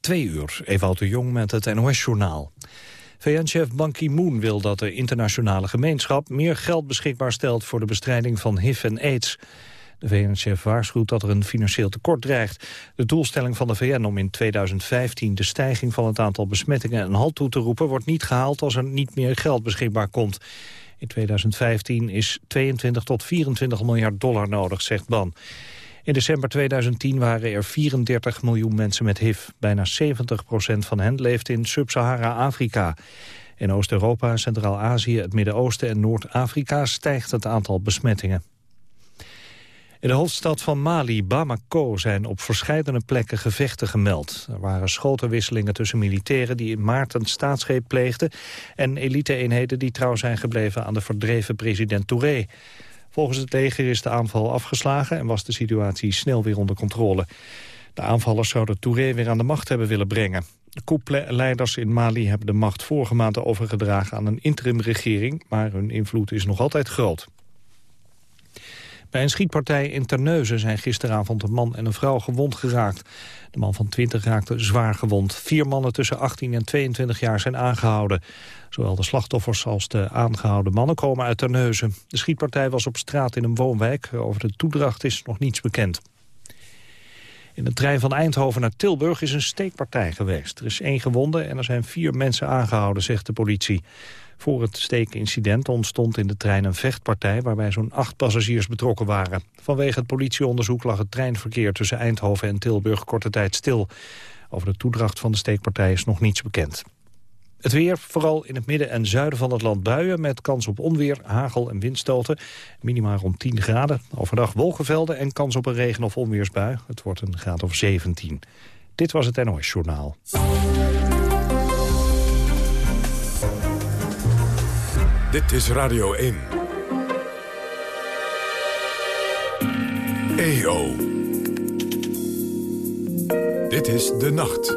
Twee uur, Ewout de Jong met het NOS-journaal. VN-chef Ban Ki-moon wil dat de internationale gemeenschap... meer geld beschikbaar stelt voor de bestrijding van HIV en AIDS. De VN-chef waarschuwt dat er een financieel tekort dreigt. De doelstelling van de VN om in 2015 de stijging van het aantal besmettingen een halt toe te roepen... wordt niet gehaald als er niet meer geld beschikbaar komt. In 2015 is 22 tot 24 miljard dollar nodig, zegt Ban. In december 2010 waren er 34 miljoen mensen met HIV. Bijna 70 procent van hen leeft in Sub-Sahara-Afrika. In Oost-Europa, Centraal-Azië, het Midden-Oosten en Noord-Afrika stijgt het aantal besmettingen. In de hoofdstad van Mali, Bamako, zijn op verschillende plekken gevechten gemeld. Er waren schotenwisselingen tussen militairen die in maart een staatsgreep pleegden... en elite-eenheden die trouw zijn gebleven aan de verdreven president Touré. Volgens het leger is de aanval afgeslagen en was de situatie snel weer onder controle. De aanvallers zouden Touré weer aan de macht hebben willen brengen. De koepleiders in Mali hebben de macht vorige maand overgedragen aan een interimregering, maar hun invloed is nog altijd groot. Bij een schietpartij in Terneuzen zijn gisteravond een man en een vrouw gewond geraakt. De man van 20 raakte zwaar gewond. Vier mannen tussen 18 en 22 jaar zijn aangehouden. Zowel de slachtoffers als de aangehouden mannen komen uit Terneuzen. De schietpartij was op straat in een woonwijk. Over de toedracht is nog niets bekend. In de trein van Eindhoven naar Tilburg is een steekpartij geweest. Er is één gewonde en er zijn vier mensen aangehouden, zegt de politie. Voor het steekincident ontstond in de trein een vechtpartij... waarbij zo'n acht passagiers betrokken waren. Vanwege het politieonderzoek lag het treinverkeer tussen Eindhoven en Tilburg korte tijd stil. Over de toedracht van de steekpartij is nog niets bekend. Het weer, vooral in het midden en zuiden van het land buien... met kans op onweer, hagel en windstoten. Minimaal rond 10 graden. Overdag wolkenvelden en kans op een regen- of onweersbui. Het wordt een graad of 17. Dit was het NOS Journaal. Dit is Radio 1. EO. Dit is De Nacht.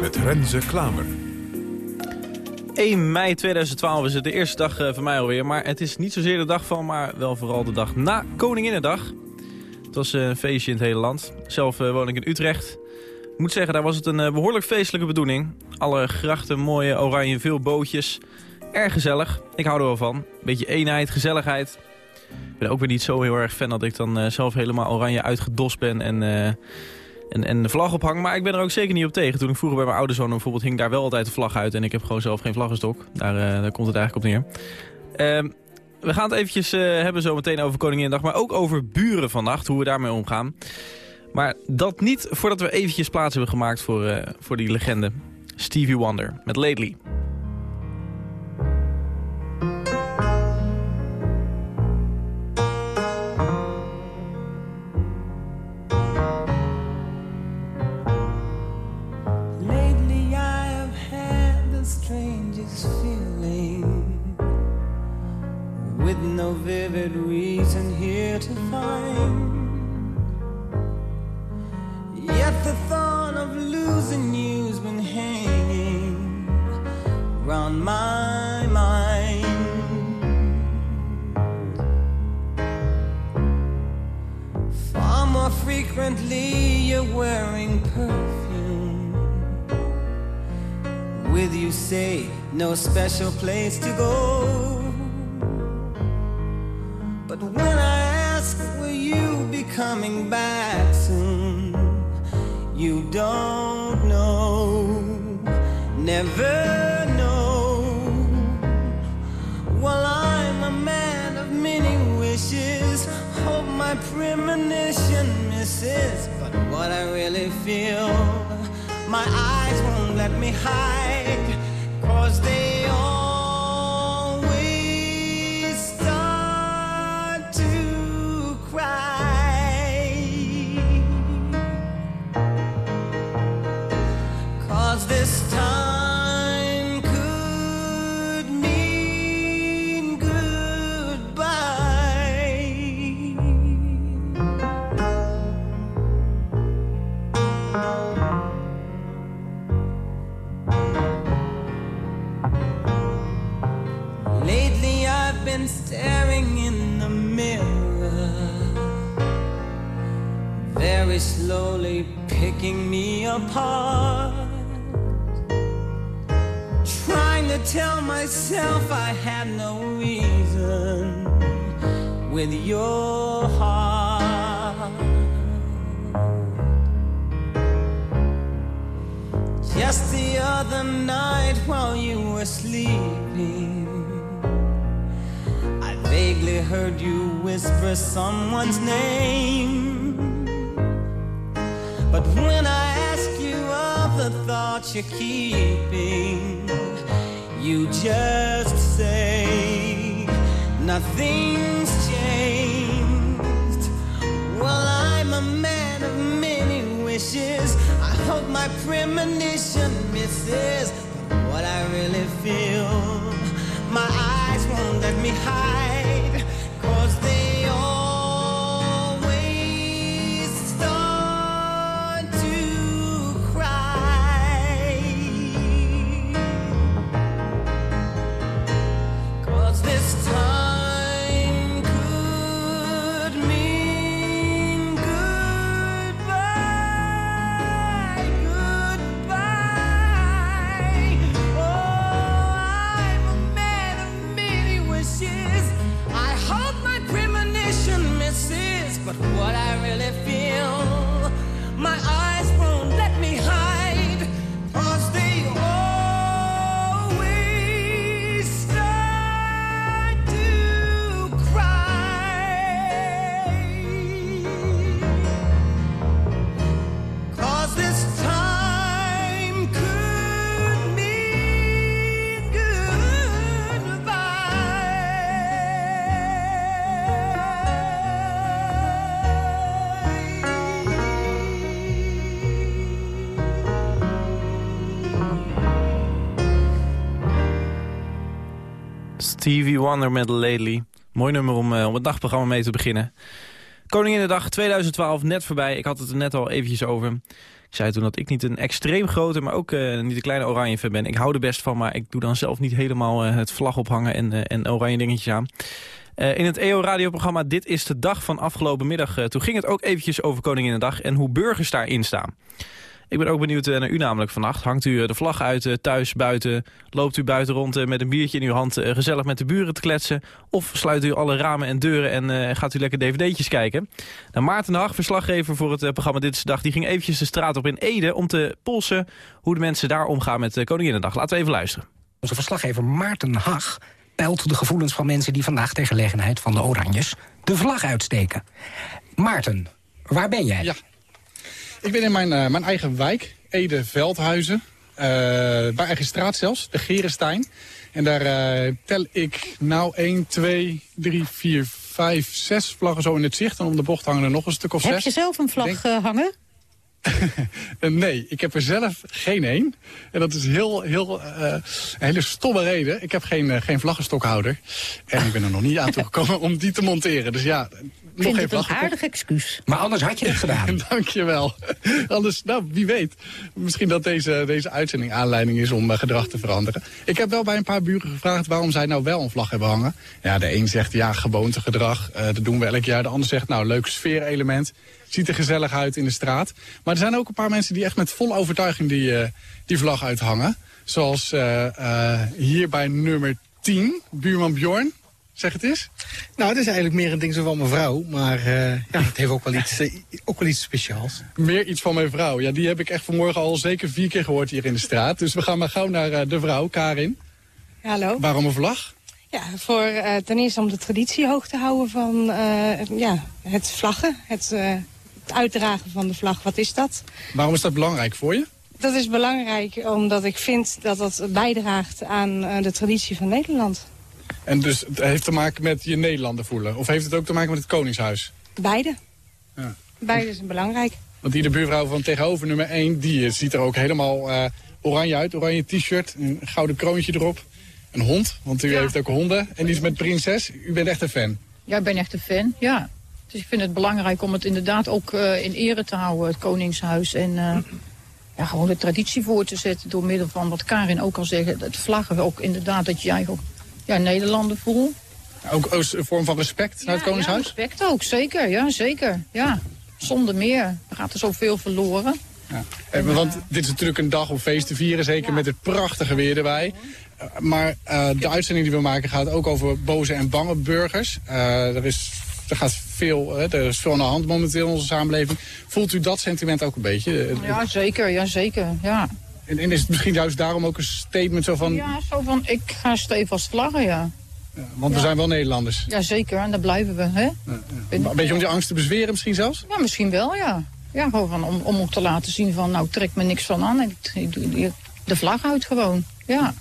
Met Renze Klamer. 1 mei 2012 is het de eerste dag uh, van mij alweer. Maar het is niet zozeer de dag van, maar wel vooral de dag na Koninginnedag. Het was uh, een feestje in het hele land. Zelf uh, woon ik in Utrecht. Ik moet zeggen, daar was het een behoorlijk feestelijke bedoeling. Alle grachten, mooie, oranje, veel bootjes. Erg gezellig. Ik hou er wel van. Beetje eenheid, gezelligheid. Ik ben ook weer niet zo heel erg fan dat ik dan zelf helemaal oranje uitgedost ben en en, en de vlag ophang. Maar ik ben er ook zeker niet op tegen. Toen ik vroeger bij mijn ouders woonde bijvoorbeeld, hing daar wel altijd de vlag uit. En ik heb gewoon zelf geen vlaggenstok. Daar, uh, daar komt het eigenlijk op neer. Uh, we gaan het eventjes hebben zo meteen over Koninginnedag. Maar ook over buren vannacht, hoe we daarmee omgaan. Maar dat niet voordat we eventjes plaats hebben gemaakt voor, voor die legende. Stevie Wonder met Lately. No vivid reason here to find. Yet the thought of losing you's been hanging round my mind. Far more frequently, you're wearing perfume. With you, say, no special place to go. But when I ask, will you be coming back soon? You don't know, never know. While I'm a man of many wishes. Hope my premonition misses. But what I really feel, my eyes won't let me hide. Cause they apart. Trying to tell myself I had no reason with your heart. Just the other night while you were sleeping, I vaguely heard you whisper someone's name. But when I the thoughts you're keeping, you just say nothing's changed. Well, I'm a man of many wishes. I hope my premonition misses what I really feel. My eyes won't let me hide, Stevie Wonder met Lately. Mooi nummer om, eh, om het dagprogramma mee te beginnen. Koninginnedag 2012 net voorbij. Ik had het er net al eventjes over. Ik zei toen dat ik niet een extreem grote, maar ook eh, niet een kleine oranje fan ben. Ik hou er best van, maar ik doe dan zelf niet helemaal eh, het vlag ophangen en, en oranje dingetjes aan. In het EO-radioprogramma Dit is de Dag van afgelopen middag... toen ging het ook eventjes over Koninginnedag en hoe burgers daarin staan. Ik ben ook benieuwd eh, naar u namelijk vannacht. Hangt u eh, de vlag uit eh, thuis, buiten? Loopt u buiten rond met een biertje in uw hand gezellig met de buren te kletsen? Of sluit u alle ramen en deuren en eh, gaat u lekker dvd'tjes kijken? Nou, Maarten de Hag, verslaggever voor het programma Dit is de Dag... die ging eventjes de straat op in Ede om te polsen hoe de mensen daar omgaan met uh, Koninginnedag. Laten we even luisteren. Onze verslaggever Maarten Hag peilt de gevoelens van mensen... die vandaag ter gelegenheid van de Oranjes de vlag uitsteken. Maarten, waar ben jij? Ja. Ik ben in mijn, eh, mijn eigen wijk, Ede-Veldhuizen. eh, bij eigen straat zelfs, de Gerenstein. En daar eh, tel ik nou 1, 2, 3, 4, 5, 6 vlaggen zo in het zicht. En om de bocht hangen er nog een stuk of Heb zes. je zelf een vlag Denk- hangen? Nee, ik heb er zelf geen één. En dat is heel, heel, een hele stomme reden. Ik heb geen, geen vlaggenstokhouder. En ik ben er nog niet aan toegekomen om die te monteren. Dus ja, nog vind het een aardig excuus. Maar anders had je het gedaan. Dankjewel. Anders, nou, wie weet. Misschien dat deze, deze uitzending aanleiding is om eh, gedrag te veranderen. Ik heb wel bij een paar buren gevraagd waarom zij nou wel een vlag hebben hangen. Ja, de een zegt ja, gewoontegedrag. eh dat doen we elk jaar. De ander zegt nou, leuk sfeerelement. Ziet er gezellig uit in de straat. Maar er zijn ook een paar mensen die echt met volle overtuiging die, eh, die vlag uithangen. Zoals hier bij nummer 10, buurman Bjorn. Zeg het eens. Nou, het is eigenlijk meer een ding zo van mijn vrouw. Maar eh, ja, het heeft ook wel, iets, eh, ook wel iets speciaals. Meer iets van mijn vrouw. Ja, die heb ik echt vanmorgen al zeker vier keer gehoord hier in de straat. Dus we gaan maar gauw naar eh, de vrouw, Karin. Hallo. Waarom een vlag? Ja, voor eh, ten eerste om de traditie hoog te houden van eh, ja, het vlaggen. Het, eh, het uitdragen van de vlag. Wat is dat? Waarom is dat belangrijk voor je? Dat is belangrijk omdat ik vind dat dat bijdraagt aan eh, de traditie van Nederland. En dus het heeft te maken met je Nederlander voelen? Of heeft het ook te maken met het Koningshuis? Beide. Ja. Beide zijn belangrijk. Want die de buurvrouw van tegenover nummer 1, die ziet er ook helemaal eh, oranje uit. Oranje t-shirt, een gouden kroontje erop. Een hond, want u heeft ook honden. En die is met prinses. U bent echt een fan. Ja, ik ben echt een fan, ja. Dus ik vind het belangrijk om het inderdaad ook eh, in ere te houden, het Koningshuis. En eh, ja, gewoon de traditie voor te zetten door middel van wat Karin ook al zegt. Het vlaggen ook inderdaad dat je eigenlijk ja, Nederlander voelt. Ook als een vorm van respect naar het Koningshuis? Respect ook, zeker, ja, zeker, ja. zonder meer. Er gaat er zoveel verloren. Ja. Eh, want dit is natuurlijk een dag om feest te vieren, zeker met het prachtige weer erbij. Eh, maar eh, de uitzending die we maken gaat ook over boze en bange burgers. Er, is, er, gaat veel, hè, er is veel aan de hand momenteel in onze samenleving. Voelt u dat sentiment ook een beetje? Ja, zeker, ja, zeker, ja. En, en is het misschien juist daarom ook een statement zo van... Ja, zo van, ik ga stevast vlaggen, ja. Want we zijn wel Nederlanders. Ja, zeker, en daar blijven we, hè. Een beetje om die angst te bezweren misschien zelfs? Ja, misschien wel, ja. Ja, gewoon van, om, om ook te laten zien van, nou, trek me niks van aan. Ik, ik doe de vlag uit gewoon, ja.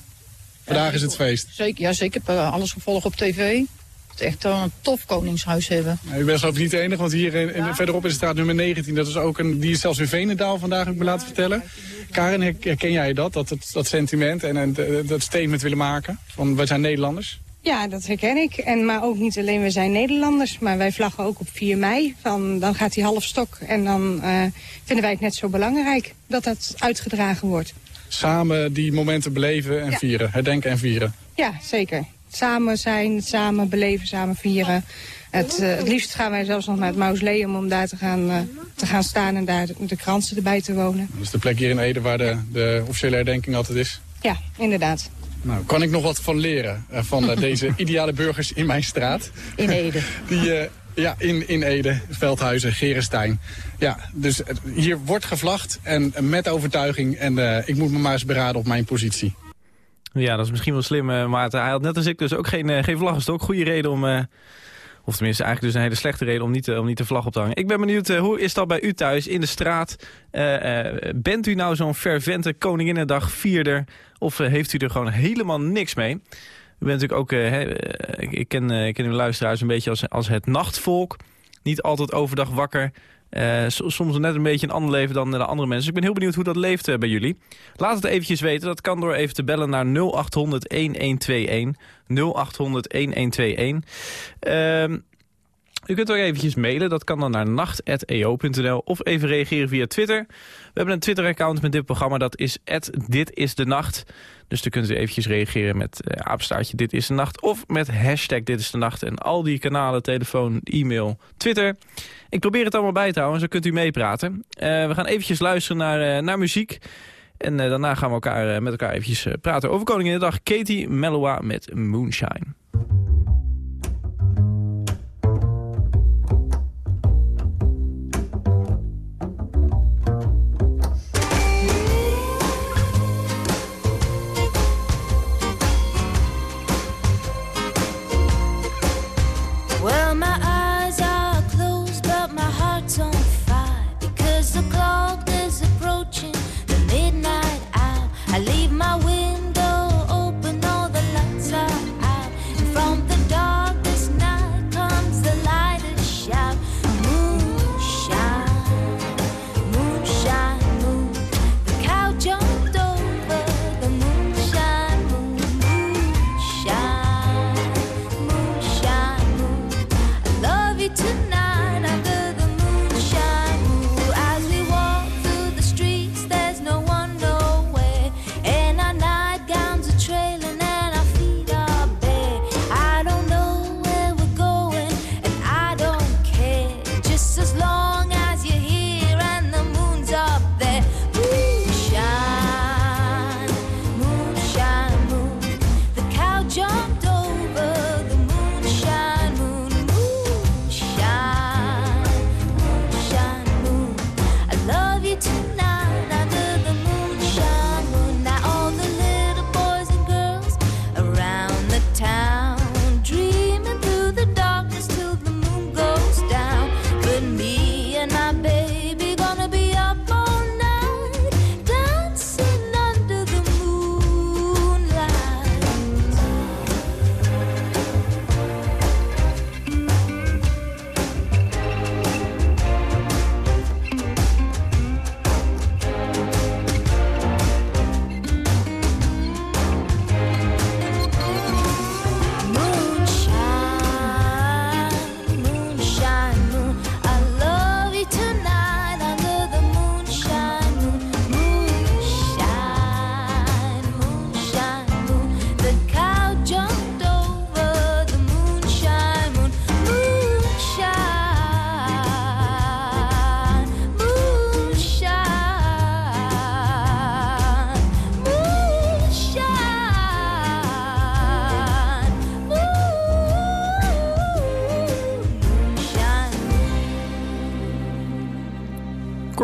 Vandaag is het feest. Zeker, ja, zeker. Eh, alles gevolgd op tv. Echt wel een tof koningshuis hebben. Nou, U bent geloof ik niet de enige, want hier in, in- verderop is de straat nummer 19. Dat is ook een, die is zelfs in Venendaal vandaag, heb ik me laten vertellen. Karen, her- herken jij dat, dat, dat, dat sentiment en, en eh, dat statement willen maken? Van wij zijn Nederlanders. Ja, dat herken ik. En, maar ook niet alleen we zijn Nederlanders, maar wij vlaggen ook op 4 mei. Van, dan gaat die half stok en dan eh, vinden wij het net zo belangrijk dat dat uitgedragen wordt. Samen die momenten beleven en Ja. vieren. Herdenken en vieren. Ja, zeker. Samen zijn, samen beleven, samen vieren. Het, eh, het liefst gaan wij zelfs nog naar het mausoleum om daar te gaan, eh, te gaan staan en daar de, de kransen erbij te wonen. Dat is de plek hier in Ede waar de, de officiële herdenking altijd is. Ja, inderdaad. Nou, kan ik nog wat van leren eh, van deze ideale burgers in mijn straat? In Ede. Die, ja, in, in Ede, Veldhuizen, Gerenstein. Ja, dus hier wordt gevlacht en met overtuiging. En ik moet me maar eens beraden op mijn positie. Ja, dat is misschien wel slim, eh, Maarten. Hij had net als ik dus ook geen, eh, geen vlaggenstok. Goede reden om... eh, of tenminste, eigenlijk dus een hele slechte reden om niet, om niet de vlag op te hangen. Ik ben benieuwd, hoe is dat bij u thuis in de straat? Bent u nou zo'n fervente Koninginnedag vierder? Of heeft u er gewoon helemaal niks mee? U bent natuurlijk ook, ik, ken, ik ken luisteraars een beetje als, als het nachtvolk. Niet altijd overdag wakker. Eh, so- soms net een beetje een ander leven dan de andere mensen. Ik ben heel benieuwd hoe dat leeft eh, bij jullie. Laat het eventjes weten. Dat kan door even te bellen naar 0800 1121. 0800 1121. Ehm u kunt ook eventjes mailen. Dat kan dan naar nacht.eo.nl of even reageren via Twitter. We hebben een Twitter-account met dit programma. Dat is Dit is de Nacht. Dus dan kunt u eventjes reageren met apenstaartje Dit is de Nacht. Of met hashtag Dit is de Nacht. En al die kanalen, telefoon, e-mail, Twitter. Ik probeer het allemaal bij te houden, zo kunt u meepraten. Eh, we gaan eventjes luisteren naar, eh, naar muziek. En daarna gaan we elkaar, met elkaar eventjes praten over Koninginnedag. Katie Mellowa met Moonshine.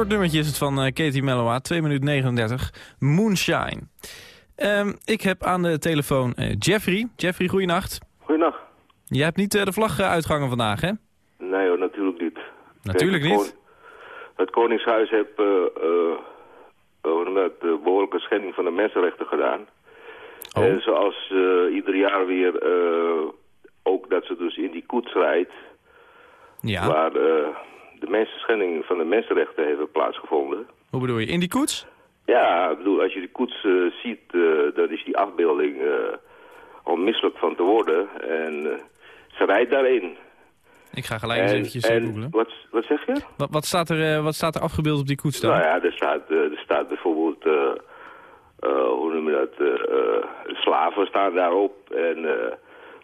Kort nummertje is het van eh, Katie Mellowa, 2 minuten 39. Moonshine. Ehm, ik heb aan de telefoon eh, Jeffrey. Jeffrey, goeienacht. Goeienacht. Je hebt niet eh, de vlag uitgangen vandaag, hè? Nee hoor, natuurlijk niet. Natuurlijk Kijk, het niet. Het Koningshuis heeft eh, behoorlijke schending van de mensenrechten gedaan. Oh. En zoals ieder jaar weer, ook dat ze dus in die koets rijdt, Ja. waar de mensen schending van de mensenrechten heeft plaatsgevonden. Hoe bedoel je? In die koets? Ja, ik bedoel, als je die koets eh, ziet, eh, dan is die afbeelding onmisselijk van te worden. En ze rijdt daarin. Ik ga gelijk eens eventjes en googlen. wat, wat zeg je? Wat, wat, staat er, wat staat er afgebeeld op die koets dan? Nou ja, er staat, er staat bijvoorbeeld, hoe noem je dat, slaven staan daarop. En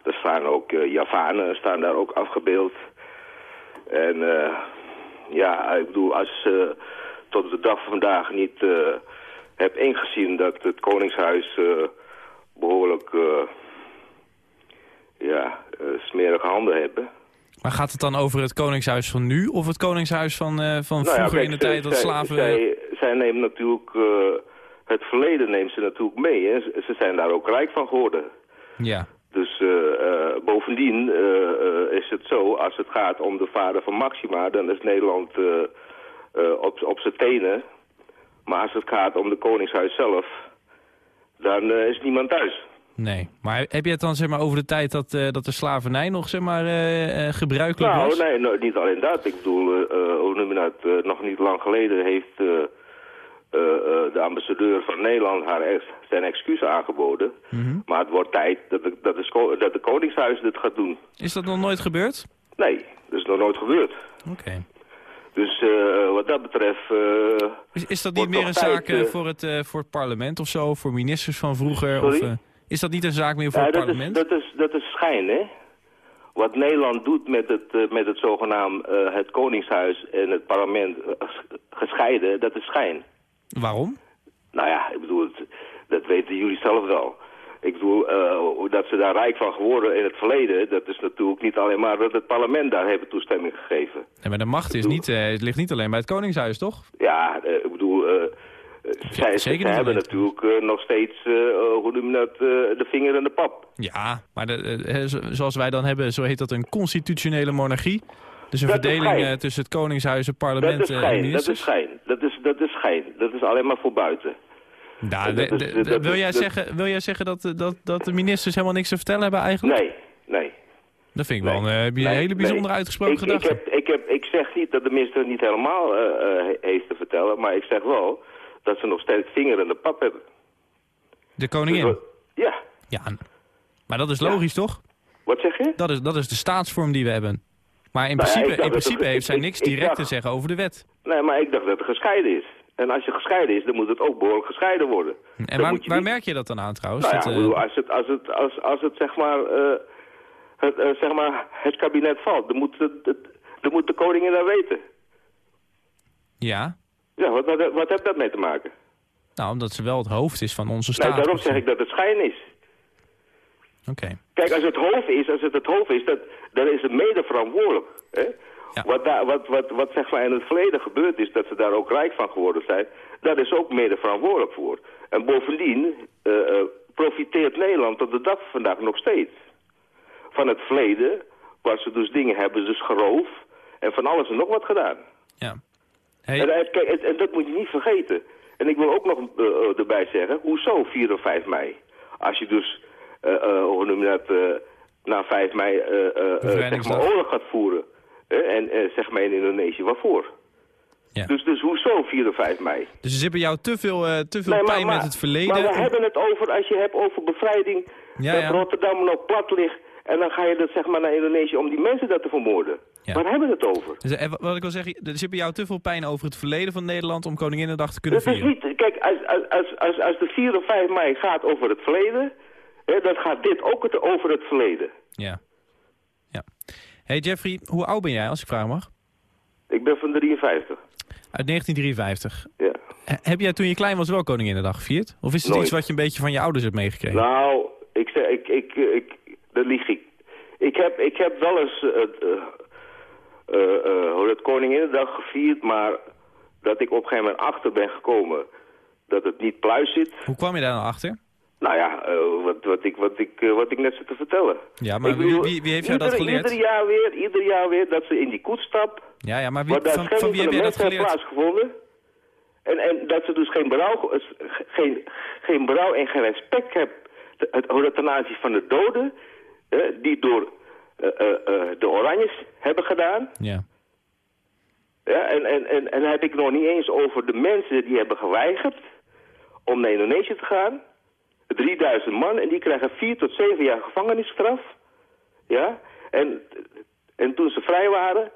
er staan ook Javanen staan daar ook afgebeeld. En eh, ja, ik bedoel, als je tot de dag van vandaag niet eh hebt ingezien dat het Koningshuis eh, behoorlijk eh, ja, eh, smerige handen hebben... Maar gaat het dan over het koningshuis van nu of het koningshuis van, eh, van Nou ja, vroeger kijk, in de zij- tijd dat zij- slaven... Zij, zij nemen natuurlijk... eh, het verleden neemt ze natuurlijk mee. Hè. Ze, ze zijn daar ook rijk van geworden. Ja. Dus eh, eh, bovendien eh, is het zo, als het gaat om de vader van Maxima... dan is Nederland op, op zijn tenen. Maar als het gaat om de koningshuis zelf... dan is niemand thuis. Nee, maar heb je het dan zeg maar over de tijd dat, dat de slavernij nog zeg maar gebruikelijk Nou, was? nee, nou, niet alleen dat. Ik bedoel, hoe noem je dat? nog niet lang geleden heeft eh, eh, de ambassadeur van Nederland haar ex zijn excuses aangeboden. Mhm. Maar het wordt tijd dat de, dat, de, dat de Koningshuis dit gaat doen. Is dat nog nooit gebeurd? Nee, dat is nog nooit gebeurd. Oké. Dus eh, wat dat betreft... Is, is dat niet meer een tijd, zaak voor, het, voor het parlement of zo? Voor ministers van vroeger? Sorry? Of, is dat niet een zaak meer voor ja, het dat, is, parlement? dat, is, dat is schijn, hè? Wat Nederland doet met het, met het zogenaamd het Koningshuis en het parlement ges- gescheiden, dat is schijn. Waarom? Nou ja, ik bedoel, het- dat weten jullie zelf wel. Ik bedoel, eh, dat ze daar rijk van geworden in het verleden, dat is natuurlijk niet alleen maar dat het parlement daar heeft toestemming gegeven. Nee, maar de macht is niet, eh, het ligt niet alleen bij het koningshuis, toch? Ja, eh, ik bedoel, zij, zeker zij niet hebben natuurlijk nog steeds, hoe noem je dat, de vinger in de pap. Ja, maar de, zoals wij dan hebben, zo heet dat een constitutionele monarchie. Dus een Dat is verdeling eh, tussen het koningshuis, het parlement Dat is en schijn, dat is ministers. schijn. Dat is, dat is schijn. Dat is alleen maar voor buiten. Nou, Dat de- is- de- de- dat wil, jij zeggen, wil jij zeggen dat, dat, dat de ministers helemaal niks te vertellen hebben eigenlijk? Nee, nee. Dat vind ik wel een, eh, een Nee, hele bijzonder nee. uitgesproken ik, ik, gedachte. heb, ik, heb, ik zeg niet dat de minister niet helemaal eh, eh, heeft te vertellen, maar ik zeg wel dat ze nog steeds vinger in de pap hebben. De koningin? Dus ja, Ja, maar dat is logisch toch? wat zeg je? Dat is, dat is de staatsvorm die we hebben. Maar in Nou principe, ik in principe heeft zij ik- niks ik direct te zeggen over de wet. Nee, maar ik dacht dat het gescheiden is. En als je gescheiden is, dan moet het ook behoorlijk gescheiden worden. En waar, waar niet- merk je dat dan aan trouwens? Nou ja, Dat, ik eh, als het, als het, als, als het zeg maar, eh, het, eh, zeg maar, het kabinet valt, dan moet, het, het- dan moet de koningin dat weten. ja, Ja, wat, wat, wat heeft dat mee te maken? nou omdat ze wel het hoofd is van onze staat. Nou, daarom zeg ik dat het schijn is. Oké. Kijk, als het hoofd is, als het het hoofd is, dat, dan is het mede verantwoordelijk. Hè? Wat, daar, wat, wat, wat zeg maar in het verleden gebeurd is, dat ze daar ook rijk van geworden zijn, daar is ook mede verantwoordelijk voor. En bovendien eh, eh, profiteert Nederland tot de dag van vandaag nog steeds. Van het verleden, waar ze dus dingen hebben, dus geroof en van alles en nog wat gedaan. Ja. En, kijk, en, en dat moet je niet vergeten. En ik wil ook nog eh, erbij zeggen, hoezo 4 of 5 mei? Als je dus, eh, hoe noem je dat, na 5 mei zeg maar oorlog gaat voeren. En eh, zeg maar in Indonesië, waarvoor? Ja. Dus, dus hoezo 4 of 5 mei? Dus ze hebben jou te veel, eh, te veel Nee, maar- pijn maar- met het verleden. Maar we hebben het over, als je hebt over bevrijding, Ja, dat ja. Rotterdam nog plat ligt... en dan ga je dat zeg maar naar Indonesië om die mensen daar te vermoorden. Waar hebben we het over? Dus, eh, wat ik wil zeggen, er zit bij jou te veel pijn over het verleden van Nederland om Koninginnedag te kunnen Dat is vieren. niet, kijk, als, als, als, als, de 4 of 5 mei gaat over het verleden, hè, dan gaat dit ook over het verleden. Ja. Hey Jeffrey, hoe oud ben jij als ik vragen mag? Ik ben van 53. Uit 1953. Ja. Heb jij toen je klein was wel Koninginnedag gevierd? Of is het Nooit. iets wat je een beetje van je ouders hebt meegekregen? Nou, ik zeg, ik, ik, ik, dat lieg ik. Ik heb, ik heb wel eens eh, het, eh, eh, eh, hoe dat Koninginnedag gevierd, maar dat ik op een gegeven moment achter ben gekomen dat het niet pluis zit. Hoe kwam je daar nou achter? Nou ja, eh, wat, wat, ik, wat, ik, eh, wat ik net zit te vertellen. Ja, maar wie, bedoel, wie, wie heeft jou dat ieder, geleerd? Ieder jaar weer, ieder jaar weer dat ze in die koets stap, Ja, ja, maar wie, van, van wie heb dat geleerd? plaatsgevonden. En, en dat ze dus geen berouw, eh, geen, geen berouw en geen respect hebben het- dat ten aanzien van de doden, die door de Oranjes hebben gedaan. Ja. Ja, en, en, en, en heb ik nog niet eens over de mensen die hebben geweigerd om naar Indonesië te gaan. 3000 man en die krijgen 4 tot 7 jaar gevangenisstraf. Ja, en, en toen ze vrij waren,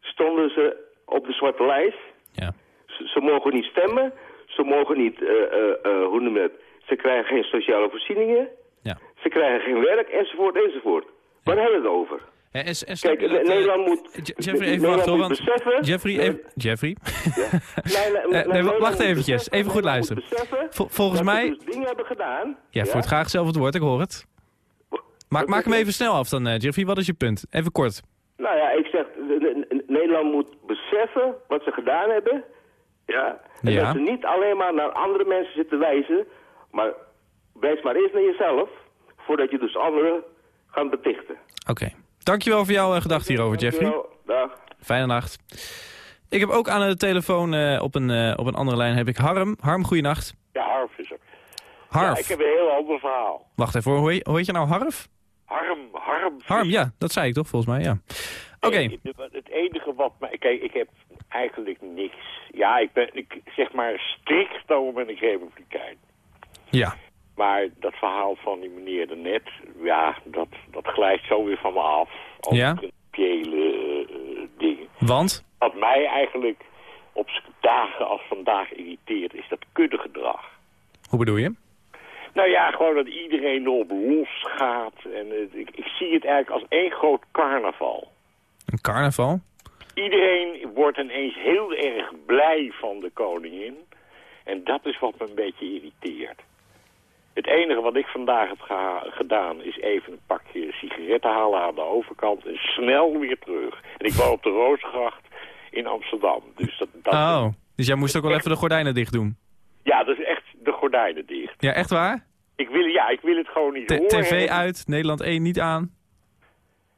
stonden ze op de zwarte lijst. Ja. Ze, ze mogen niet stemmen, ze mogen niet, eh, eh, eh, hoe noem je het, ze krijgen geen sociale voorzieningen. Ja. Ze krijgen geen werk, enzovoort, enzovoort. Waar hebben we het over? En, en Kijk, dat, eh, Nederland moet... Je- Jeffrey, even Nederland wachten hoor, want... Jeffrey, even, Jeffrey. Nee, nee, Eh, nee, Nederland wacht eventjes. Even goed Nederland luisteren. volgens mij- dus dingen hebben gedaan. Ja, voert graag zelf het woord, ik hoor het. Maak, maak hem even snel af dan, eh, Jeffrey. Wat is je punt? Even kort. Nou ja, ik zeg, de- de- de- Nederland moet beseffen wat ze gedaan hebben. Ja. En Ja. dat ze niet alleen maar naar andere mensen zitten wijzen. Maar wijs maar eens naar jezelf. Voordat je dus anderen gaat betichten. Oké. Dankjewel voor jouw eh, gedachten hierover, Jeffrey. Dankjewel. Dag. Fijne nacht. Ik heb ook aan de telefoon eh, op, een, eh, op een andere lijn heb ik Harm. Harm, goeienacht. Ja, Harf is er. Harf. Ja, ik heb een heel ander verhaal. Wacht even hoe heet, hoe heet je nou Harf? Harm, Harm. Harm, ja, dat zei ik toch volgens mij, ja. Oké, het- het enige wat mij... Kijk, ik heb eigenlijk niks. Ja, ik ben, ik, zeg maar, strikt genomen ben ik republikein. ja. Maar dat verhaal van die meneer daarnet, ja, dat, dat glijdt zo weer van me af. Als Ja? principiële eh, dingen. Want? Wat mij eigenlijk op z'n dagen als vandaag irriteert, is dat kuddegedrag. Hoe bedoel je? Nou ja, gewoon dat iedereen erop losgaat. En eh, ik, ik zie het eigenlijk als één groot carnaval. Een carnaval? Iedereen wordt ineens heel erg blij van de koningin. En dat is wat me een beetje irriteert. Het enige wat ik vandaag heb gedaan is even een pakje sigaretten halen aan de overkant en snel weer terug. En ik woon op de Roosgracht in Amsterdam. Dus dat, dat Oh, dus jij moest ook wel even de gordijnen dicht doen. Ja, dat is echt de gordijnen dicht. Ja, echt waar? Ik wil, ja, ik wil het gewoon niet T- horen. TV uit, Nederland 1 niet aan.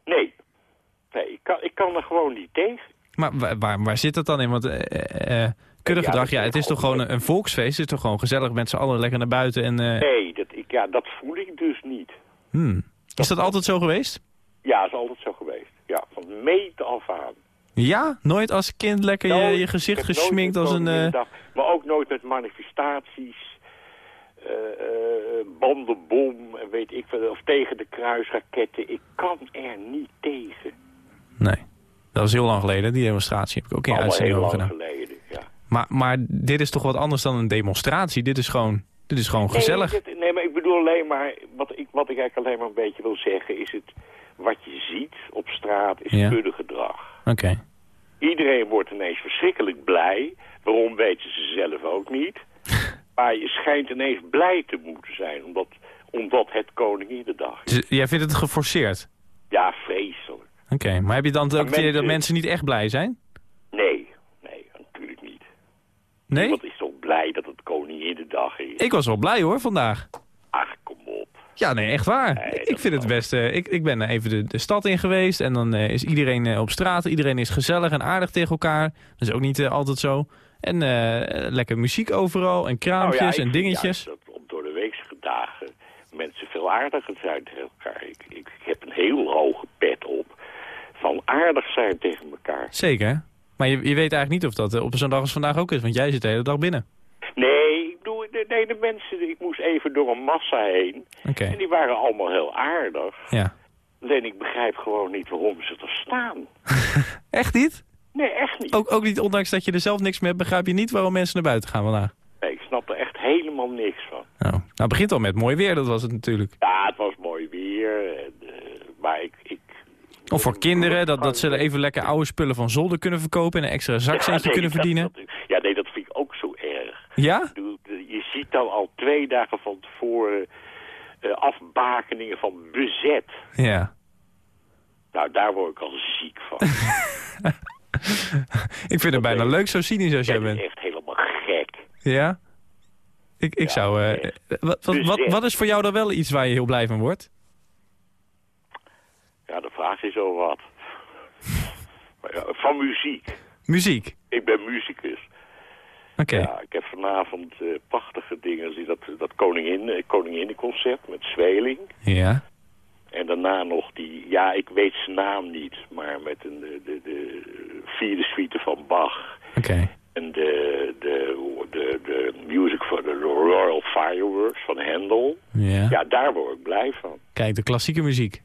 Nee. Nee, ik kan, ik kan er gewoon niet tegen. Maar waar, waar, zit dat dan in? Want eh, kuddegedrag, ja, het is toch gewoon een, volksfeest? Het is toch gewoon gezellig met z'n allen lekker naar buiten en... eh, Nee, dat, ik, ja, dat voel ik dus niet. hmm. Is dat altijd zo geweest? Ja, dat is altijd zo geweest. Ja, van meet af aan. Ja? Nooit als kind lekker je, Nooit. je gezicht gesminkt als een... Koninginnedag, Maar ook nooit met manifestaties. eh, bandenbom en weet ik veel. Of tegen de kruisraketten. Ik kan er niet tegen. Nee, dat was heel lang geleden. Die demonstratie heb ik ook in uitzending heel over lang gedaan. geleden. Maar, maar dit is toch wat anders dan een demonstratie? Dit is gewoon, dit is gewoon gezellig. Nee, dit- nee, maar ik bedoel alleen maar... Wat ik, wat ik eigenlijk alleen maar een beetje wil zeggen is het... Wat je ziet op straat is Ja. kuddegedrag. Oké. Iedereen wordt ineens verschrikkelijk blij. Waarom weten ze zelf ook niet. Maar je schijnt ineens blij te moeten zijn. Omdat, omdat het Koninginnedag is. Dus jij vindt het geforceerd? Ja, vreselijk. Oké, maar heb je dan ook het idee dat mensen niet echt blij zijn? Nee, nee, natuurlijk niet. Nee? Iemand is toch blij dat het Koninginnedag is? Ik was wel blij hoor, vandaag. Ach, kom op. Ja, nee, echt waar. Nee, ik vind het best... eh, ik, ik ben eh, even de, de stad in geweest en dan eh, is iedereen op straat. Iedereen is gezellig en aardig tegen elkaar. Dat is ook niet altijd zo. En lekker muziek overal en kraampjes Nou ja, en dingetjes. juist dat op door de weekse dagen mensen veel aardiger zijn tegen elkaar. Ik, ik, ik heb een heel hoge pet op van aardig zijn tegen elkaar. Zeker. Maar je, je weet eigenlijk niet of dat eh, op zo'n dag als vandaag ook is. Want jij zit de hele dag binnen. Nee, ik bedoel, nee, de mensen, ik moest even door een massa heen. En die waren allemaal heel aardig. Ja. Alleen ik begrijp gewoon niet waarom ze er staan. Echt niet? Nee, echt niet. Ook, ook niet, ondanks dat je er zelf niks mee hebt, begrijp je niet waarom mensen naar buiten gaan vandaag. Nee, ik snap er echt helemaal niks van. Nou, nou het begint al met mooi weer, dat was het natuurlijk. Ja, het was mooi weer. En, eh, maar ik, ik Of voor kinderen, dat, dat ze even lekker oude spullen van zolder kunnen verkopen en een extra zakcentje Ja, nee, kunnen dat- verdienen. dat- ja, nee, dat vind ik ook zo erg. Ja? Je ziet dan al twee dagen van tevoren eh, afbakeningen van bezet. Ja. Nou, daar word ik al ziek van. ik vind het bijna leuk zo cynisch als jij bent. echt helemaal gek. Ja? Ik, ik zou... eh, wat, wat, wat is voor jou dan wel iets waar je heel blij van wordt? Ja, de vraag is zo wat. Maar ja, van muziek. Muziek. Ik ben muzikus. Oké. Ja, ik heb vanavond eh, prachtige dingen. Zie Dat, dat koningin, eh, koninginnenconcert met Zweling. Ja. En daarna nog die, ja, ik weet zijn naam niet, maar met een, de, de, de vierde suite van Bach. Oké. En de, de, de, de music voor de Royal Fireworks van Handel. Ja. Ja, daar word ik blij van. Kijk, de klassieke muziek.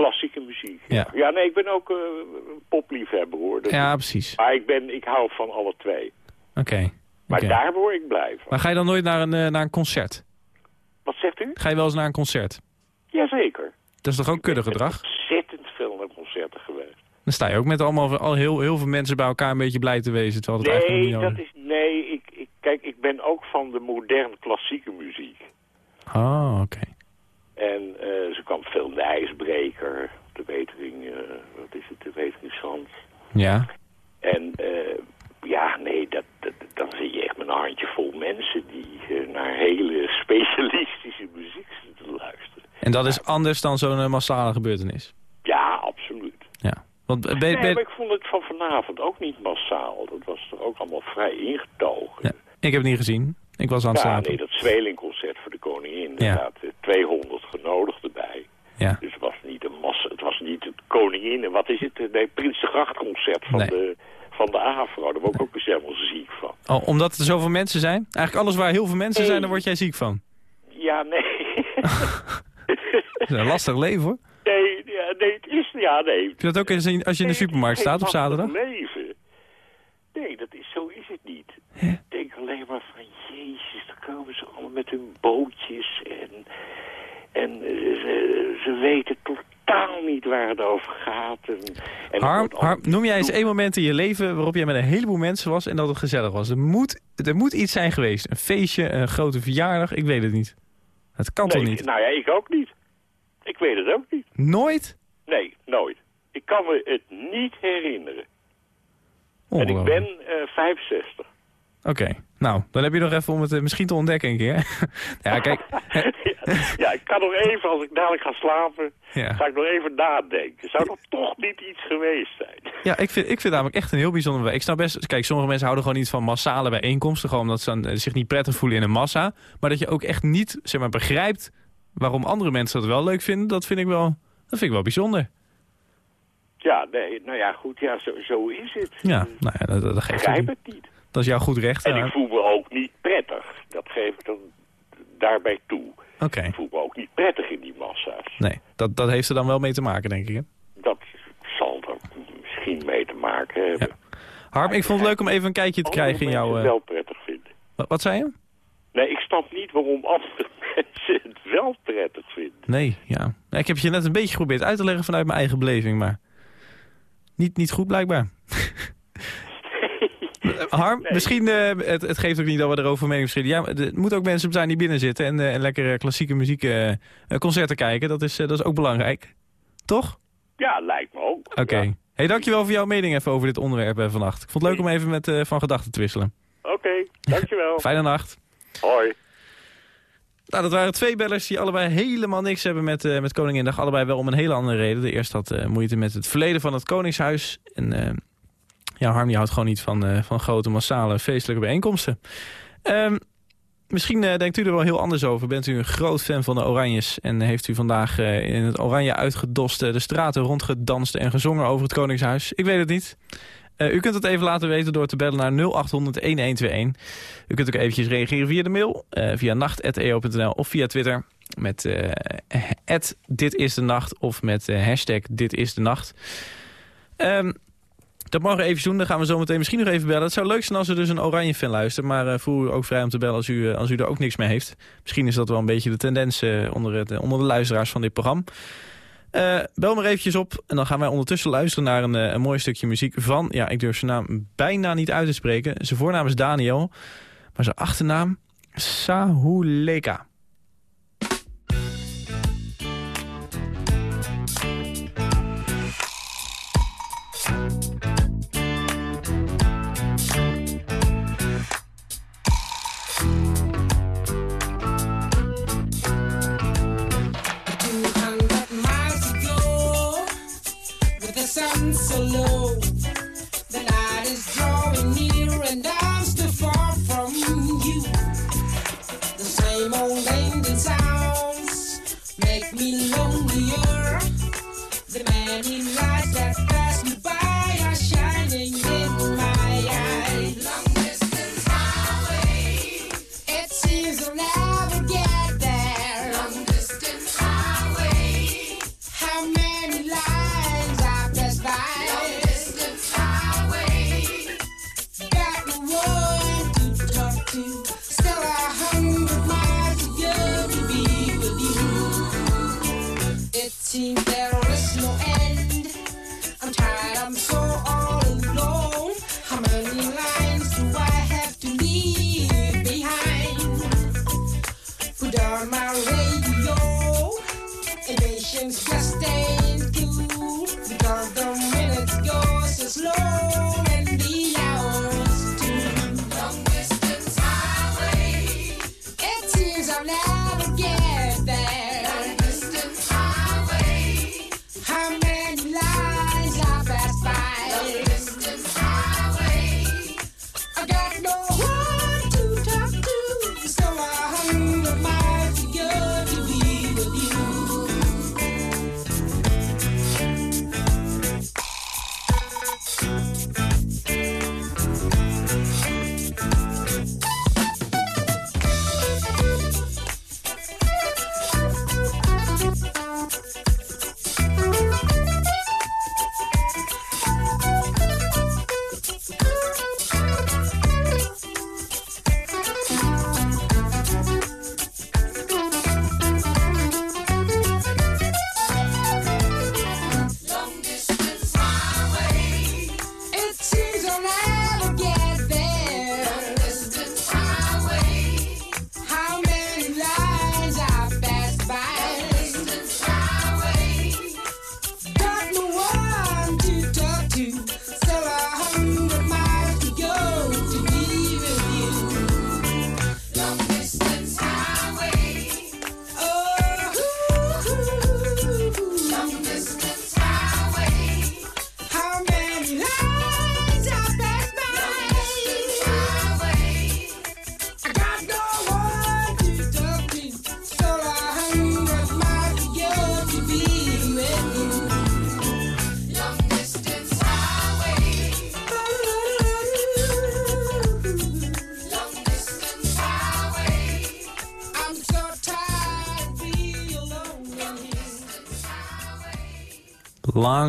Klassieke muziek. Ja. Ja, nee, ik ben ook een popliefhebber hoor. Dat- Ja, precies. Maar ik, ben, ik hou van alle twee. Oké. Maar daar word ik blij van. Maar ga je dan nooit naar een, eh, naar een concert? Wat zegt u? Ga je wel eens naar een concert? Jazeker. Dat is toch ook kuddegedrag? Ontzettend veel naar concerten geweest. Dan sta je ook met allemaal al heel, heel veel mensen bij elkaar een beetje blij te wezen. Terwijl eigenlijk Nee, niet dat is, nee ik, ik, kijk, ik ben ook van de moderne klassieke muziek. Oh, oké. En eh ze kwam veel de IJsbreker, de Wetering, eh, wat is het, de Weteringshand. Ja. En eh, ja, nee, dat, dat, dan zie je echt met een handje vol mensen die naar hele specialistische muziek zitten te luisteren. En dat is anders dan zo'n massale gebeurtenis? Ja, absoluut. Ja. Want ben, Nee, maar ik vond het van vanavond ook niet massaal. Dat was er ook allemaal vrij ingetogen. ja, ik heb het niet gezien. Ik was aan het Ja, slapen. nee, dat Zwelingconcert voor de koningin. Ja. zaten 200 genodigden bij. Ja. Dus het was niet een massa, het was niet het koningin. Wat is het? Nee, Prins de van, Nee. de, van de AVRO. Daar word ik ook eens helemaal ziek van. Oh, omdat er zoveel mensen zijn? Eigenlijk alles waar heel veel mensen zijn, daar word jij ziek van. Ja, nee. Dat is een lastig leven hoor. nee, ja, nee, het is... Ja, nee. Heb je dat ook eens als je in de supermarkt staat op zaterdag? Nee, dat is, zo is het niet. Ik denk alleen maar van, jezus, dan komen ze allemaal met hun bootjes en... En eh, ze, ze weten totaal niet waar het over gaat. En, en Harm, noem jij eens één moment in je leven waarop jij met een heleboel mensen was en dat het gezellig was. Er moet, er moet iets zijn geweest. Een feestje, een grote verjaardag, ik weet het niet. Het kan toch niet? Nou ja, ik ook niet. Ik weet het ook niet. Nooit? Nee, nooit. Ik kan me het niet herinneren. En ik ben eh 65. Oké, nou, dan heb je nog even om het eh, misschien te ontdekken een keer. ja, kijk. ja, ik kan nog even, als ik dadelijk ga slapen, Ja. ga ik nog even nadenken. Zou er toch niet iets geweest zijn? Ja, ik vind, ik vind namelijk echt een heel bijzonder... Ik snap best... Kijk, sommige mensen houden gewoon niet van massale bijeenkomsten. Gewoon omdat ze dan, eh, zich niet prettig voelen in een massa. Maar dat je ook echt niet, zeg maar, begrijpt... waarom andere mensen dat wel leuk vinden. Dat vind ik wel, dat vind ik wel bijzonder. Ja, nee, nou ja, goed, ja, zo, zo is het. Ja, nou ja, dat, dat Ik geeft begrijp niet. het niet. Dat is jouw goed recht. En ja. ik voel me ook niet prettig. Dat geef ik dan daarbij toe. Oké, Ik voel me ook niet prettig in die massa's. nee. Dat, dat heeft er dan wel mee te maken, denk ik. Hè? Dat zal er misschien mee te maken hebben. Harm, ik vond het leuk om even een kijkje te krijgen in jouw... eh, wel prettig vinden. Wat, wat zei je? Nee, ik snap niet waarom andere mensen het wel prettig vinden. Nee, ja. Ja, Ik heb je net een beetje geprobeerd uit te leggen vanuit mijn eigen beleving, maar niet, niet goed blijkbaar. Harm, misschien, eh, het, het geeft ook niet dat we erover mening verschillen. Ja, er moeten ook mensen zijn die binnen zitten en, eh, en lekker eh, klassieke muziek eh, eh, concerten kijken. Dat is, eh, dat is ook belangrijk. Toch? Ja, lijkt me ook. Oké. Hey, dankjewel voor jouw mening even over dit onderwerp eh, vannacht. Ik vond het leuk om even met, eh, van gedachten te wisselen. Oké, dankjewel. Fijne nacht. Hoi. Nou, dat waren twee bellers die allebei helemaal niks hebben met, eh met Koninginnedag. Allebei wel om een hele andere reden. De eerste had eh, moeite met het verleden van het Koningshuis. En eh, ja, Harm houdt gewoon niet van, eh, van grote, massale, feestelijke bijeenkomsten. Ehm, misschien eh, denkt u er wel heel anders over. Bent u een groot fan van de Oranjes en heeft u vandaag eh, in het oranje uitgedost... de straten rondgedanst en gezongen over het Koningshuis? Ik weet het niet. U kunt het even laten weten door te bellen naar 0800-1121. U kunt ook eventjes reageren via de mail, via nacht.eo.nl of via Twitter met eh dit is de nacht of met hashtag dit is de nacht. Ehm, dat mogen we even doen, dan gaan we zo meteen misschien nog even bellen. Het zou leuk zijn als er dus een oranje fan luistert, maar eh, voel u ook vrij om te bellen als u, eh, als u er ook niks mee heeft. Misschien is dat wel een beetje de tendens eh, onder, het, onder de luisteraars van dit programma. Bel maar eventjes op en dan gaan wij ondertussen luisteren naar een, een mooi stukje muziek van... ja, ik durf zijn naam bijna niet uit te spreken. Zijn voornaam is Daniel, maar zijn achternaam Sahuleka.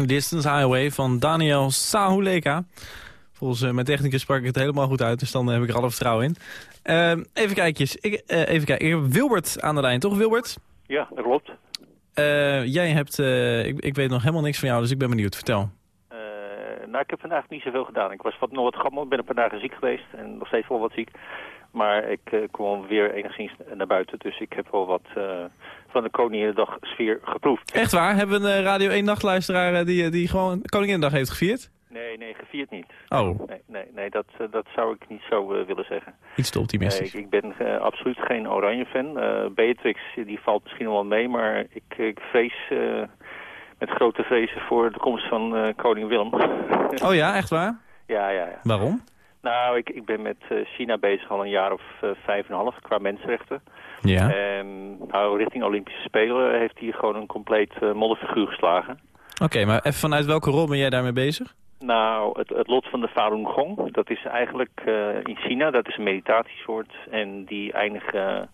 Long Distance Highway van Daniel Sahuleka. Volgens eh, mijn technicus sprak ik het helemaal goed uit, dus dan heb ik er alle vertrouwen in. Ehm, even kijken, ik, eh, even kijken. Wilbert aan de lijn, toch Wilbert? Ja, dat klopt. Eh, jij hebt, ik, ik weet nog helemaal niks van jou, dus ik ben benieuwd. Vertel. Nou, ik heb vandaag niet zoveel gedaan. Ik was wat, nog wat gammel, ik ben een paar dagen ziek geweest en nog steeds wel wat ziek. Maar ik eh, kwam weer enigszins naar buiten, dus ik heb wel wat eh, van de Koninginnedag sfeer geproefd. Echt waar? Hebben we een eh, Radio 1 nachtluisteraar die, die gewoon Koninginnedag heeft gevierd? Nee, nee, gevierd niet. Oh, Nee, nee, nee dat, dat zou ik niet zo willen zeggen. iets te Nee, optimistisch. ik, ik ben absoluut geen Oranje-fan. Beatrix, die valt misschien wel mee, maar ik, ik vrees met grote vrezen voor de komst van koning Willem. Oh ja, echt waar? ja, ja, ja. Waarom? Nou, ik, ik ben met eh, China bezig al een jaar of eh, vijf en een half qua mensenrechten. Ja. En nou, richting Olympische Spelen heeft hij gewoon een compleet eh, modderfiguur geslagen. Oké, maar even vanuit welke rol ben jij daarmee bezig? Nou, het, het lot van de Falun Gong, dat is eigenlijk in China, dat is een meditatiesoort. En die eindigen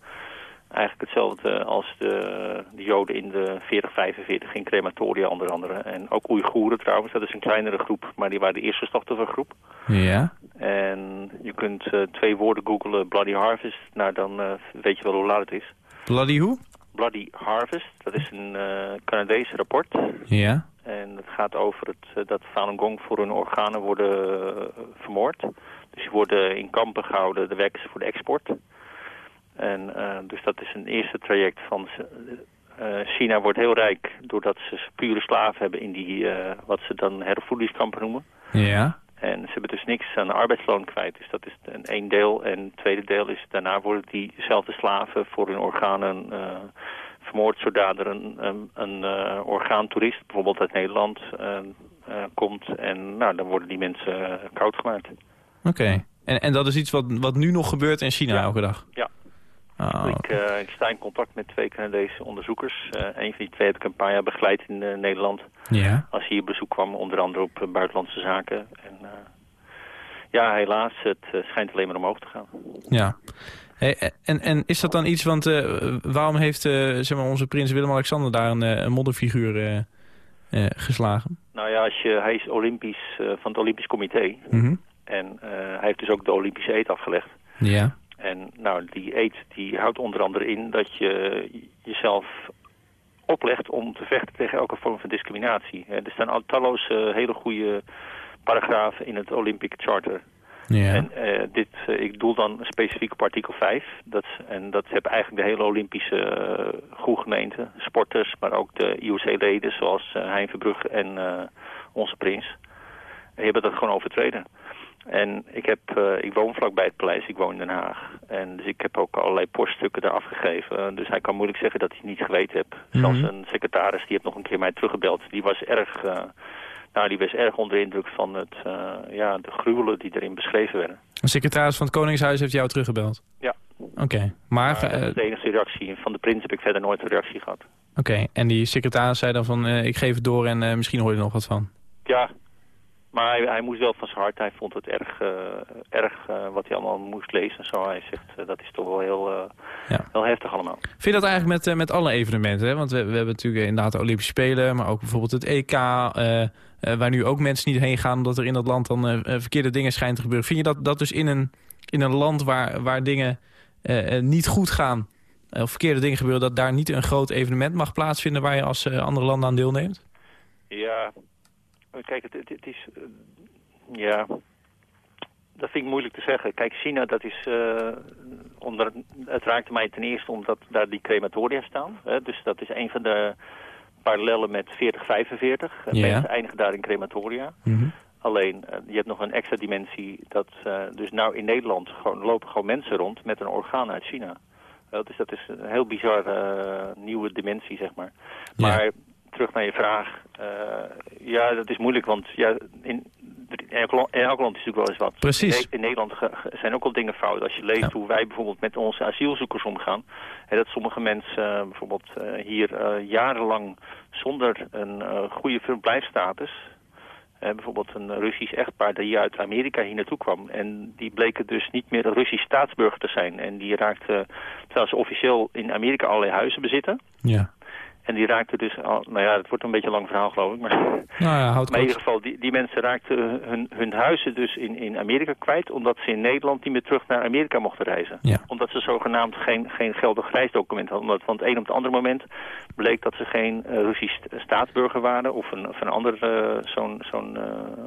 eigenlijk hetzelfde als de, de Joden in de 4045 in crematoria onder andere. En ook Oeigoeren trouwens, dat is een kleinere groep, maar die waren de eerste slachtoffergroep. Ja. En je kunt eh, twee woorden googelen, Bloody Harvest, nou dan eh, weet je wel hoe laat het is. Bloody hoe? Bloody Harvest, dat is een uh, Canadees rapport. Ja. En het gaat over het, dat Falun Gong voor hun organen worden vermoord. Dus die worden in kampen gehouden, de werken ze voor de export. En uh, dus dat is een eerste traject van... China wordt heel rijk doordat ze pure slaven hebben in die, wat ze dan hervoedingskampen noemen. Ja. En ze hebben dus niks aan arbeidsloon kwijt. Dus dat is een één deel. En het tweede deel is, daarna worden diezelfde slaven voor hun organen vermoord. Zodra er een, een, een orgaantoerist, bijvoorbeeld uit Nederland, eh, komt. En nou, dan worden die mensen eh, koud gemaakt. Oké. En, en dat is iets wat, wat nu nog gebeurt in China elke dag? Ja. Oh, Ik, eh, ik sta in contact met twee Canadese onderzoekers. Eh een van die twee heb ik een paar jaar begeleid in eh, Nederland. Ja. Als hij hier bezoek kwam, onder andere op buitenlandse zaken. En ja, helaas, het schijnt alleen maar omhoog te gaan. Ja. Hey, en, en is dat dan iets, want waarom heeft zeg maar onze prins Willem-Alexander daar een, een modderfiguur geslagen? Nou ja, als je, hij is Olympisch, van het Olympisch Comité. Mhm. En hij heeft dus ook de Olympische eet afgelegd. Ja. En nou, die eet die houdt onder andere in dat je jezelf oplegt om te vechten tegen elke vorm van discriminatie. Er staan al talloze hele goede paragrafen in het Olympic Charter. Ja. En eh, dit, eh, ik doel dan specifiek op artikel 5. Dat, en dat hebben eigenlijk de hele Olympische uh, groegemeente, sporters, maar ook de IOC-leden zoals Hein Verbrugge en onze prins. Die hebben dat gewoon overtreden. En ik, heb, uh, ik woon vlakbij het paleis, ik woon in Den Haag. En dus ik heb ook allerlei poststukken daar afgegeven. Dus hij kan moeilijk zeggen dat hij het niet geweten heeft. Mhm. Zelfs een secretaris, die heeft nog een keer mij teruggebeld. Die was erg, uh, nou, die was erg onder de indruk van het, uh, ja, de gruwelen die erin beschreven werden. Een secretaris van het Koningshuis heeft jou teruggebeld? Ja. Oké, okay. maar... maar dat is de enige reactie. Van de prins heb ik verder nooit een reactie gehad. Oké, okay. en die secretaris zei dan van, ik geef het door en misschien hoor je er nog wat van? Ja, maar hij, hij, moest wel van zijn hart. Hij vond het erg, uh, erg uh, wat hij allemaal moest lezen. Zo hij zegt, uh, dat is toch wel heel, ja. heel heftig allemaal. Vind je dat eigenlijk met, met alle evenementen? Hè? Want we, we hebben natuurlijk inderdaad de Olympische Spelen, maar ook bijvoorbeeld het EK... waar nu ook mensen niet heen gaan omdat er in dat land dan verkeerde dingen schijnen te gebeuren. Vind je dat, dat dus in een, in een land waar, waar dingen niet goed gaan... of verkeerde dingen gebeuren, dat daar niet een groot evenement mag plaatsvinden... waar je als andere landen aan deelneemt? Ja, Kijk, het, het, het is... Uh, ja... Dat vind ik moeilijk te zeggen. Kijk, China, dat is... Uh, onder, het raakte mij ten eerste omdat daar die crematoria staan. Hè? Dus dat is een van de parallellen met 4045. Ja. Mensen eindigen daar in crematoria. Mm -hmm. Alleen, uh, je hebt nog een extra dimensie. Dat, dus nou in Nederland gewoon, lopen gewoon mensen rond met een orgaan uit China. dus dat is een heel bizar nieuwe dimensie, zeg maar. Ja. Terug naar je vraag. Uh, ja, dat is moeilijk, want ja, in, in, elk land, in elk land is natuurlijk wel eens wat. Precies. In, in Nederland zijn ook al dingen fout. Als je leest ja. hoe wij bijvoorbeeld met onze asielzoekers omgaan. Hè, dat sommige mensen uh, bijvoorbeeld uh, hier jarenlang zonder een goede verblijfsstatus... bijvoorbeeld een Russisch echtpaar die uit Amerika hier naartoe kwam. En die bleken dus niet meer een Russisch staatsburger te zijn. En die raakte, terwijl ze officieel in Amerika allerlei huizen bezitten... Ja. En die raakten dus, al, nou ja, het wordt een beetje een lang verhaal geloof ik. Maar, nou ja, maar in ieder geval, die, die mensen raakten hun, hun huizen dus in, in Amerika kwijt... omdat ze in Nederland niet meer terug naar Amerika mochten reizen. Ja. Omdat ze zogenaamd geen, geen geldig reisdocument hadden. Omdat van het een op het andere moment bleek dat ze geen uh, Russisch staatsburger waren... of een, of een ander uh, zo'n... zo'n uh,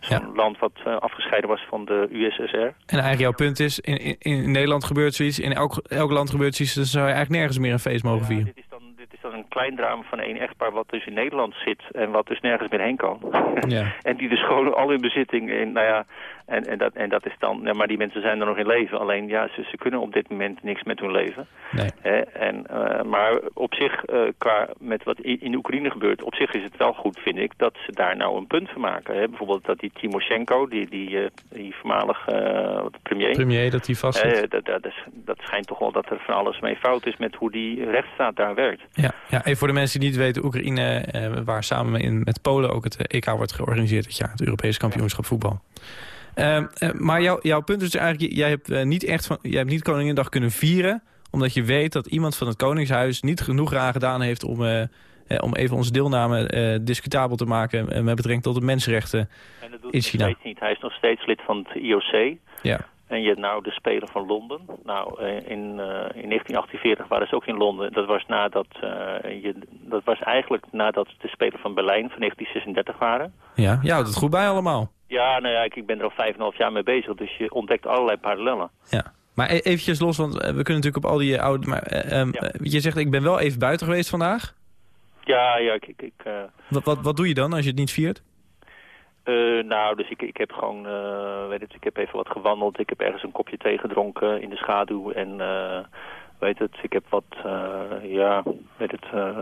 Zo'n ja. land wat uh, afgescheiden was van de USSR. En eigenlijk jouw punt is, in, in, in Nederland gebeurt zoiets, in elk, elk land gebeurt zoiets, dus zou je eigenlijk nergens meer een feest mogen vieren. Dit is dan een klein drama van één echtpaar wat dus in Nederland zit en wat dus nergens meer heen kan. Ja. en die dus gewoon al hun bezitting, in, nou ja, en, en, dat, en dat is dan, maar die mensen zijn er nog in leven. Alleen ja, ze, ze kunnen op dit moment niks met hun leven. Nee. Hè? En, uh, maar op zich, uh, qua met wat in, Oekraïne gebeurt, op zich is het wel goed, vind ik, dat ze daar nou een punt van maken. Hè? Bijvoorbeeld dat die Timoshenko, die, die, uh, die voormalig premier... Premier, dat die vast zit. Dat, dat, dat schijnt toch wel dat er van alles mee fout is met hoe die rechtsstaat daar werkt. Ja, ja even voor de mensen die niet weten, Oekraïne, waar samen in, met Polen ook het EK wordt georganiseerd dit jaar, het Europese kampioenschap voetbal. Uh, uh, maar jou, jouw punt is eigenlijk, jij hebt uh, niet echt van, jij hebt niet Koninginnedag kunnen vieren, omdat je weet dat iemand van het Koningshuis niet genoeg raar gedaan heeft om, om even onze deelname discutabel te maken met betrekking tot de mensenrechten en dat doet in China. Hij steeds niet. Hij is nog steeds lid van het IOC. Ja. En je hebt nou de Spelen van Londen. Nou, in, in 1948 waren ze ook in Londen. Dat was, nadat, je, dat was eigenlijk nadat de Spelen van Berlijn van 1936 waren. Ja, ja dat goed bij allemaal. Ja, nou ja, ik, ben er al vijf en half jaar mee bezig, dus je ontdekt allerlei parallellen. Ja, maar e eventjes los, want we kunnen natuurlijk op al die oude... Maar, um, ja. Je zegt, ik ben wel even buiten geweest vandaag. Ja, ja, ik... ik, uh... wat, wat, wat doe je dan als je het niet viert? Uh, nou, dus ik, ik heb gewoon, uh, weet het, ik heb even wat gewandeld. Ik heb ergens een kopje thee gedronken in de schaduw. En weet het, ik heb wat, eh, ja, weet het, eh,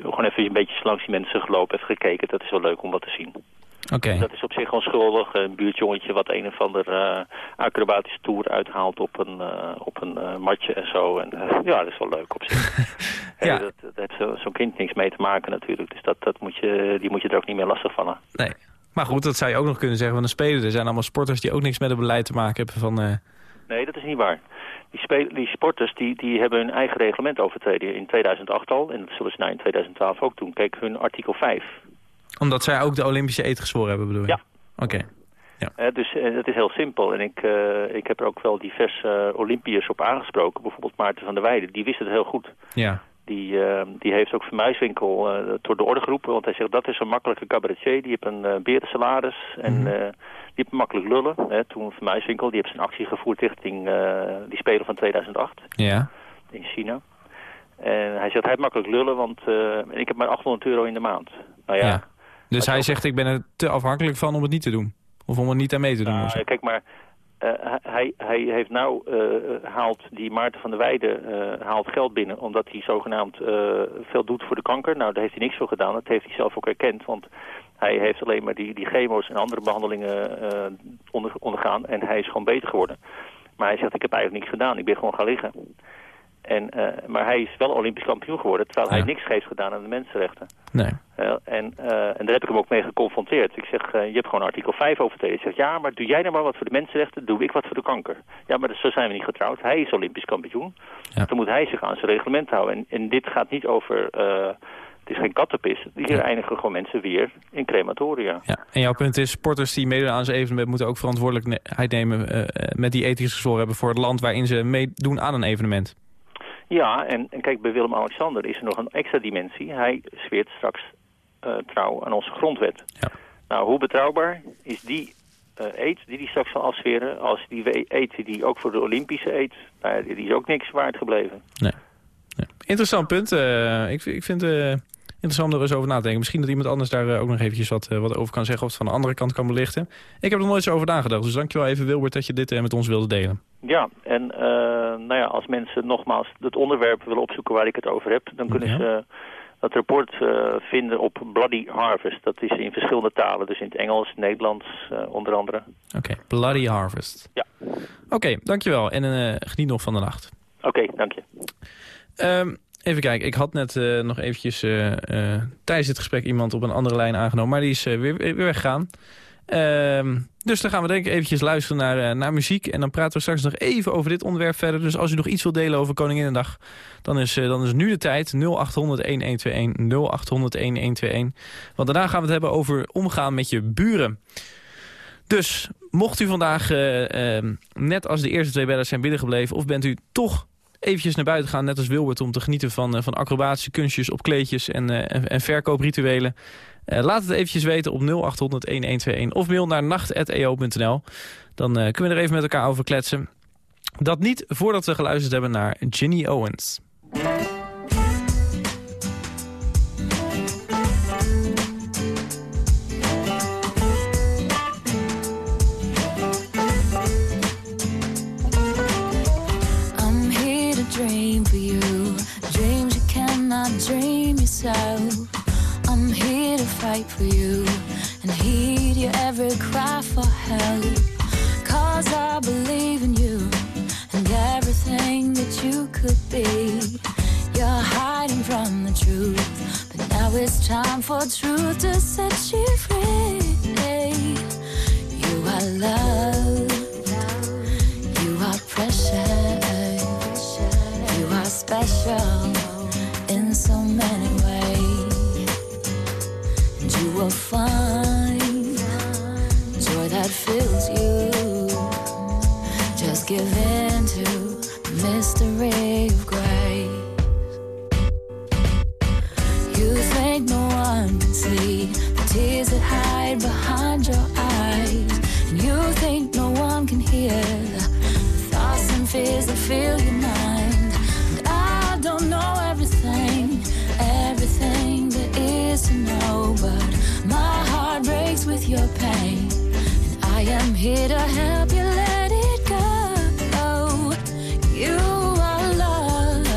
gewoon even een beetje langs die mensen gelopen, even gekeken. Dat is wel leuk om wat te zien. Dat is op zich onschuldig. Een buurtjongetje wat een of ander eh, acrobatische tour uithaalt op een, eh, op een eh, matje en zo. En, ja, dat is wel leuk op zich. ja. Dat, dat heeft zo- zo'n kind niks mee te maken natuurlijk. Dus dat, dat moet je, die moet je er ook niet meer lastig vallen. Nee. Maar goed, dat zou je ook nog kunnen zeggen van een speler. Er zijn allemaal sporters die ook niks met het beleid te maken hebben van... Nee, dat is niet waar. Die, die sporters die, die hebben hun eigen reglement overtreden in 2008 al. En dat zullen ze nou in 2012 ook doen. Kijk, hun artikel 5. Omdat zij ook de Olympische eet gezworen hebben, bedoel je? Ja. Oké. Eh, dus het is heel simpel. En ik, eh, ik heb er ook wel diverse Olympiërs op aangesproken. Bijvoorbeeld Maarten van der Weijden. Die wist het heel goed. Ja. Die, die heeft ook Van Muiswinkel eh door de orde geroepen. Want hij zegt, dat is een makkelijke cabaretier. Die heeft een uh, berendsalaris. En Mhm. die heeft makkelijk lullen. Hè. Toen Van Muiswinkel, die heeft zijn actie gevoerd richting die Spelen van 2008 Ja. in China. En hij zegt, hij heeft makkelijk lullen, want ik heb maar 800 euro in de maand. Nou ja, Ja. Dus hij zegt, ik ben er te afhankelijk van om het niet te doen. Of om er niet aan mee te doen. Nou, kijk maar, eh, hij, hij heeft nou eh, haalt die Maarten van der Weijden eh, haalt geld binnen omdat hij zogenaamd veel doet voor de kanker. Nou, daar heeft hij niks voor gedaan. Dat heeft hij zelf ook erkend, want hij heeft alleen maar die, die chemo's en andere behandelingen eh, onder, ondergaan en hij is gewoon beter geworden. Maar hij zegt, ik heb eigenlijk niks gedaan. Ik ben gewoon gaan liggen. En, eh, maar hij is wel Olympisch kampioen geworden, terwijl hij niks heeft gedaan aan de mensenrechten. Nee. Eh, en, eh, en daar heb ik hem ook mee geconfronteerd. Ik zeg, je hebt gewoon artikel 5 overtreden. Hij zegt, ja, maar doe jij nou maar wat voor de mensenrechten, doe ik wat voor de kanker. Ja, maar dat- zo zijn we niet getrouwd. Hij is Olympisch kampioen. Dan moet hij zich aan zijn reglement houden. En, en dit gaat niet over, het is geen kattenpis. Hier eindigen gewoon mensen weer in crematoria. Ja. En jouw punt is, sporters die meedoen aan zijn evenement... moeten ook verantwoordelijkheid nemen met die ethisch gezworen hebben... voor het land waarin ze meedoen aan een evenement. Ja, en, en kijk, bij Willem-Alexander is er nog een extra dimensie. Hij zweert straks eh, trouw aan onze grondwet. Nou, hoe betrouwbaar is die eh eet die hij straks zal afzweren... als die eet die ook voor de Olympische eet, nou, die is ook niks waard gebleven. Interessant punt. eh, ik, ik vind interessant om er eens over na te denken. Misschien dat iemand anders daar eh, ook nog eventjes wat, eh, wat over kan zeggen... of het van de andere kant kan belichten. Ik heb er nooit zo over nagedacht. Dus dankjewel even Wilbert dat je dit eh, met ons wilde delen. Ja, en nou ja, als mensen nogmaals het onderwerp willen opzoeken waar ik het over heb... dan kunnen Ja. ze dat rapport vinden op Bloody Harvest. Dat is in verschillende talen, dus in het Engels, Nederlands onder andere. Oké, Bloody Harvest. Ja. Oké, dankjewel. En eh, geniet nog van de nacht. Oké, dank je. Ehm, even kijken, ik had net eh, nog eventjes eh, eh, tijdens dit gesprek iemand op een andere lijn aangenomen, maar die is weer, weer weggegaan. Ehm, dus dan gaan we denk ik eventjes luisteren naar, naar muziek en dan praten we straks nog even over dit onderwerp verder. Dus als u nog iets wilt delen over Koninginnedag, dan is, dan is nu de tijd 0800-1121, 0800-1121. Want daarna gaan we het hebben over omgaan met je buren. Dus mocht u vandaag, eh, eh, net als de eerste twee bellers zijn binnengebleven... of bent u toch eventjes naar buiten gaan, net als Wilbert... om te genieten van, eh, van acrobatische kunstjes op kleedjes en, eh, en, en verkooprituelen... Eh, laat het eventjes weten op 0800-1121 of mail naar nacht.eo.nl. Dan kunnen we er even met elkaar over kletsen. Dat niet voordat we geluisterd hebben naar Ginny Owens. Yourself. I'm here to fight for you and heed your every cry for help. Cause I believe in you and everything that you could be. You're hiding from the truth, but now it's time for truth to set you free. You are love. You are precious. You are special in so many will find joy that fills you. Just give in to the mystery of grace. You think no one can see the tears that hide behind your eyes. And you think no one can hear the thoughts and fears that fill your mind. pain. And I am here to help you let it go. You are loved,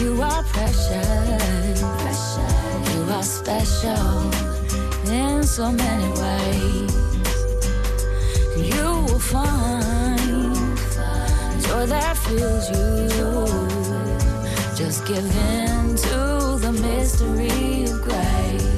you are precious, you are special in so many ways. You will find joy that fills you. Just give in to the mystery of grace.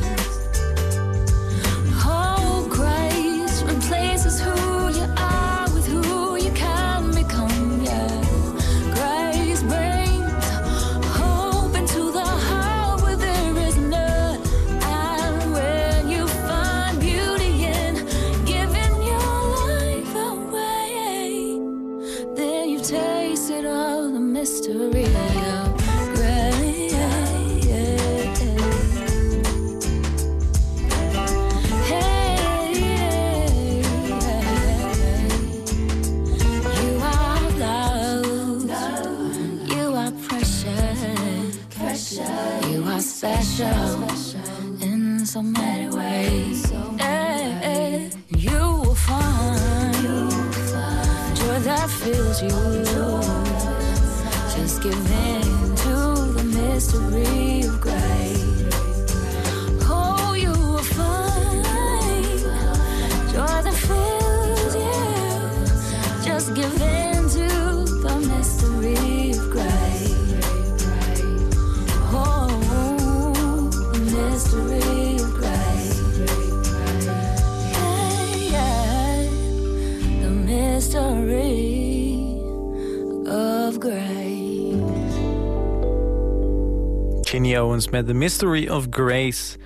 Ginny Owens met The Mystery of Grace.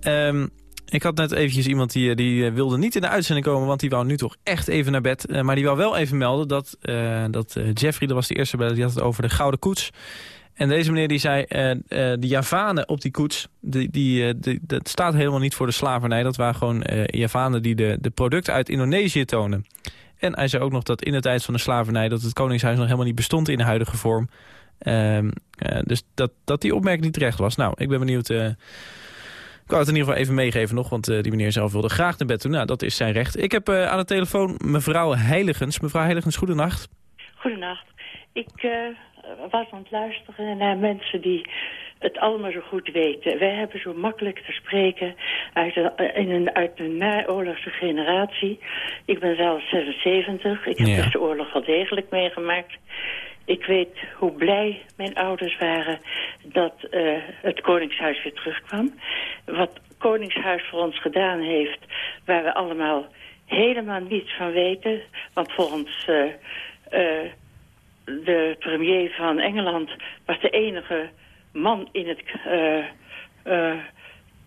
Ehm, ik had net eventjes iemand die, eh, die eh, wilde niet in de uitzending komen... want die wou nu toch echt even naar bed. Eh, maar die wou wel even melden dat, dat Jeffrey, dat was de eerste beller... die had het over de Gouden Koets. En deze meneer die zei, de Javanen op die koets... Die, die, die- dat staat helemaal niet voor de slavernij. Dat waren gewoon Javanen die de, de producten uit Indonesië tonen. En hij zei ook nog dat in de tijd van de slavernij... dat het Koningshuis nog helemaal niet bestond in de huidige vorm... Ehm, eh, dus dat, dat die opmerking niet terecht was. Nou, ik ben benieuwd... eh, ik wou het in ieder geval even meegeven nog, want eh, die meneer zelf wilde graag naar bed toe. Nou, dat is zijn recht. Ik heb aan de telefoon mevrouw Heiligens. Mevrouw Heiligens, goedenacht. Goedenacht. Ik was aan het luisteren naar mensen die het allemaal zo goed weten. Wij hebben zo makkelijk te spreken uit een, in een, uit een naoorlogse generatie. Ik ben zelf 76. Ik heb Ja. dus de oorlog wel degelijk meegemaakt. Ik weet hoe blij mijn ouders waren dat eh, het Koningshuis weer terugkwam. Wat Koningshuis voor ons gedaan heeft, waar we allemaal helemaal niets van weten. Want volgens eh, de premier van Engeland was de enige man in, het,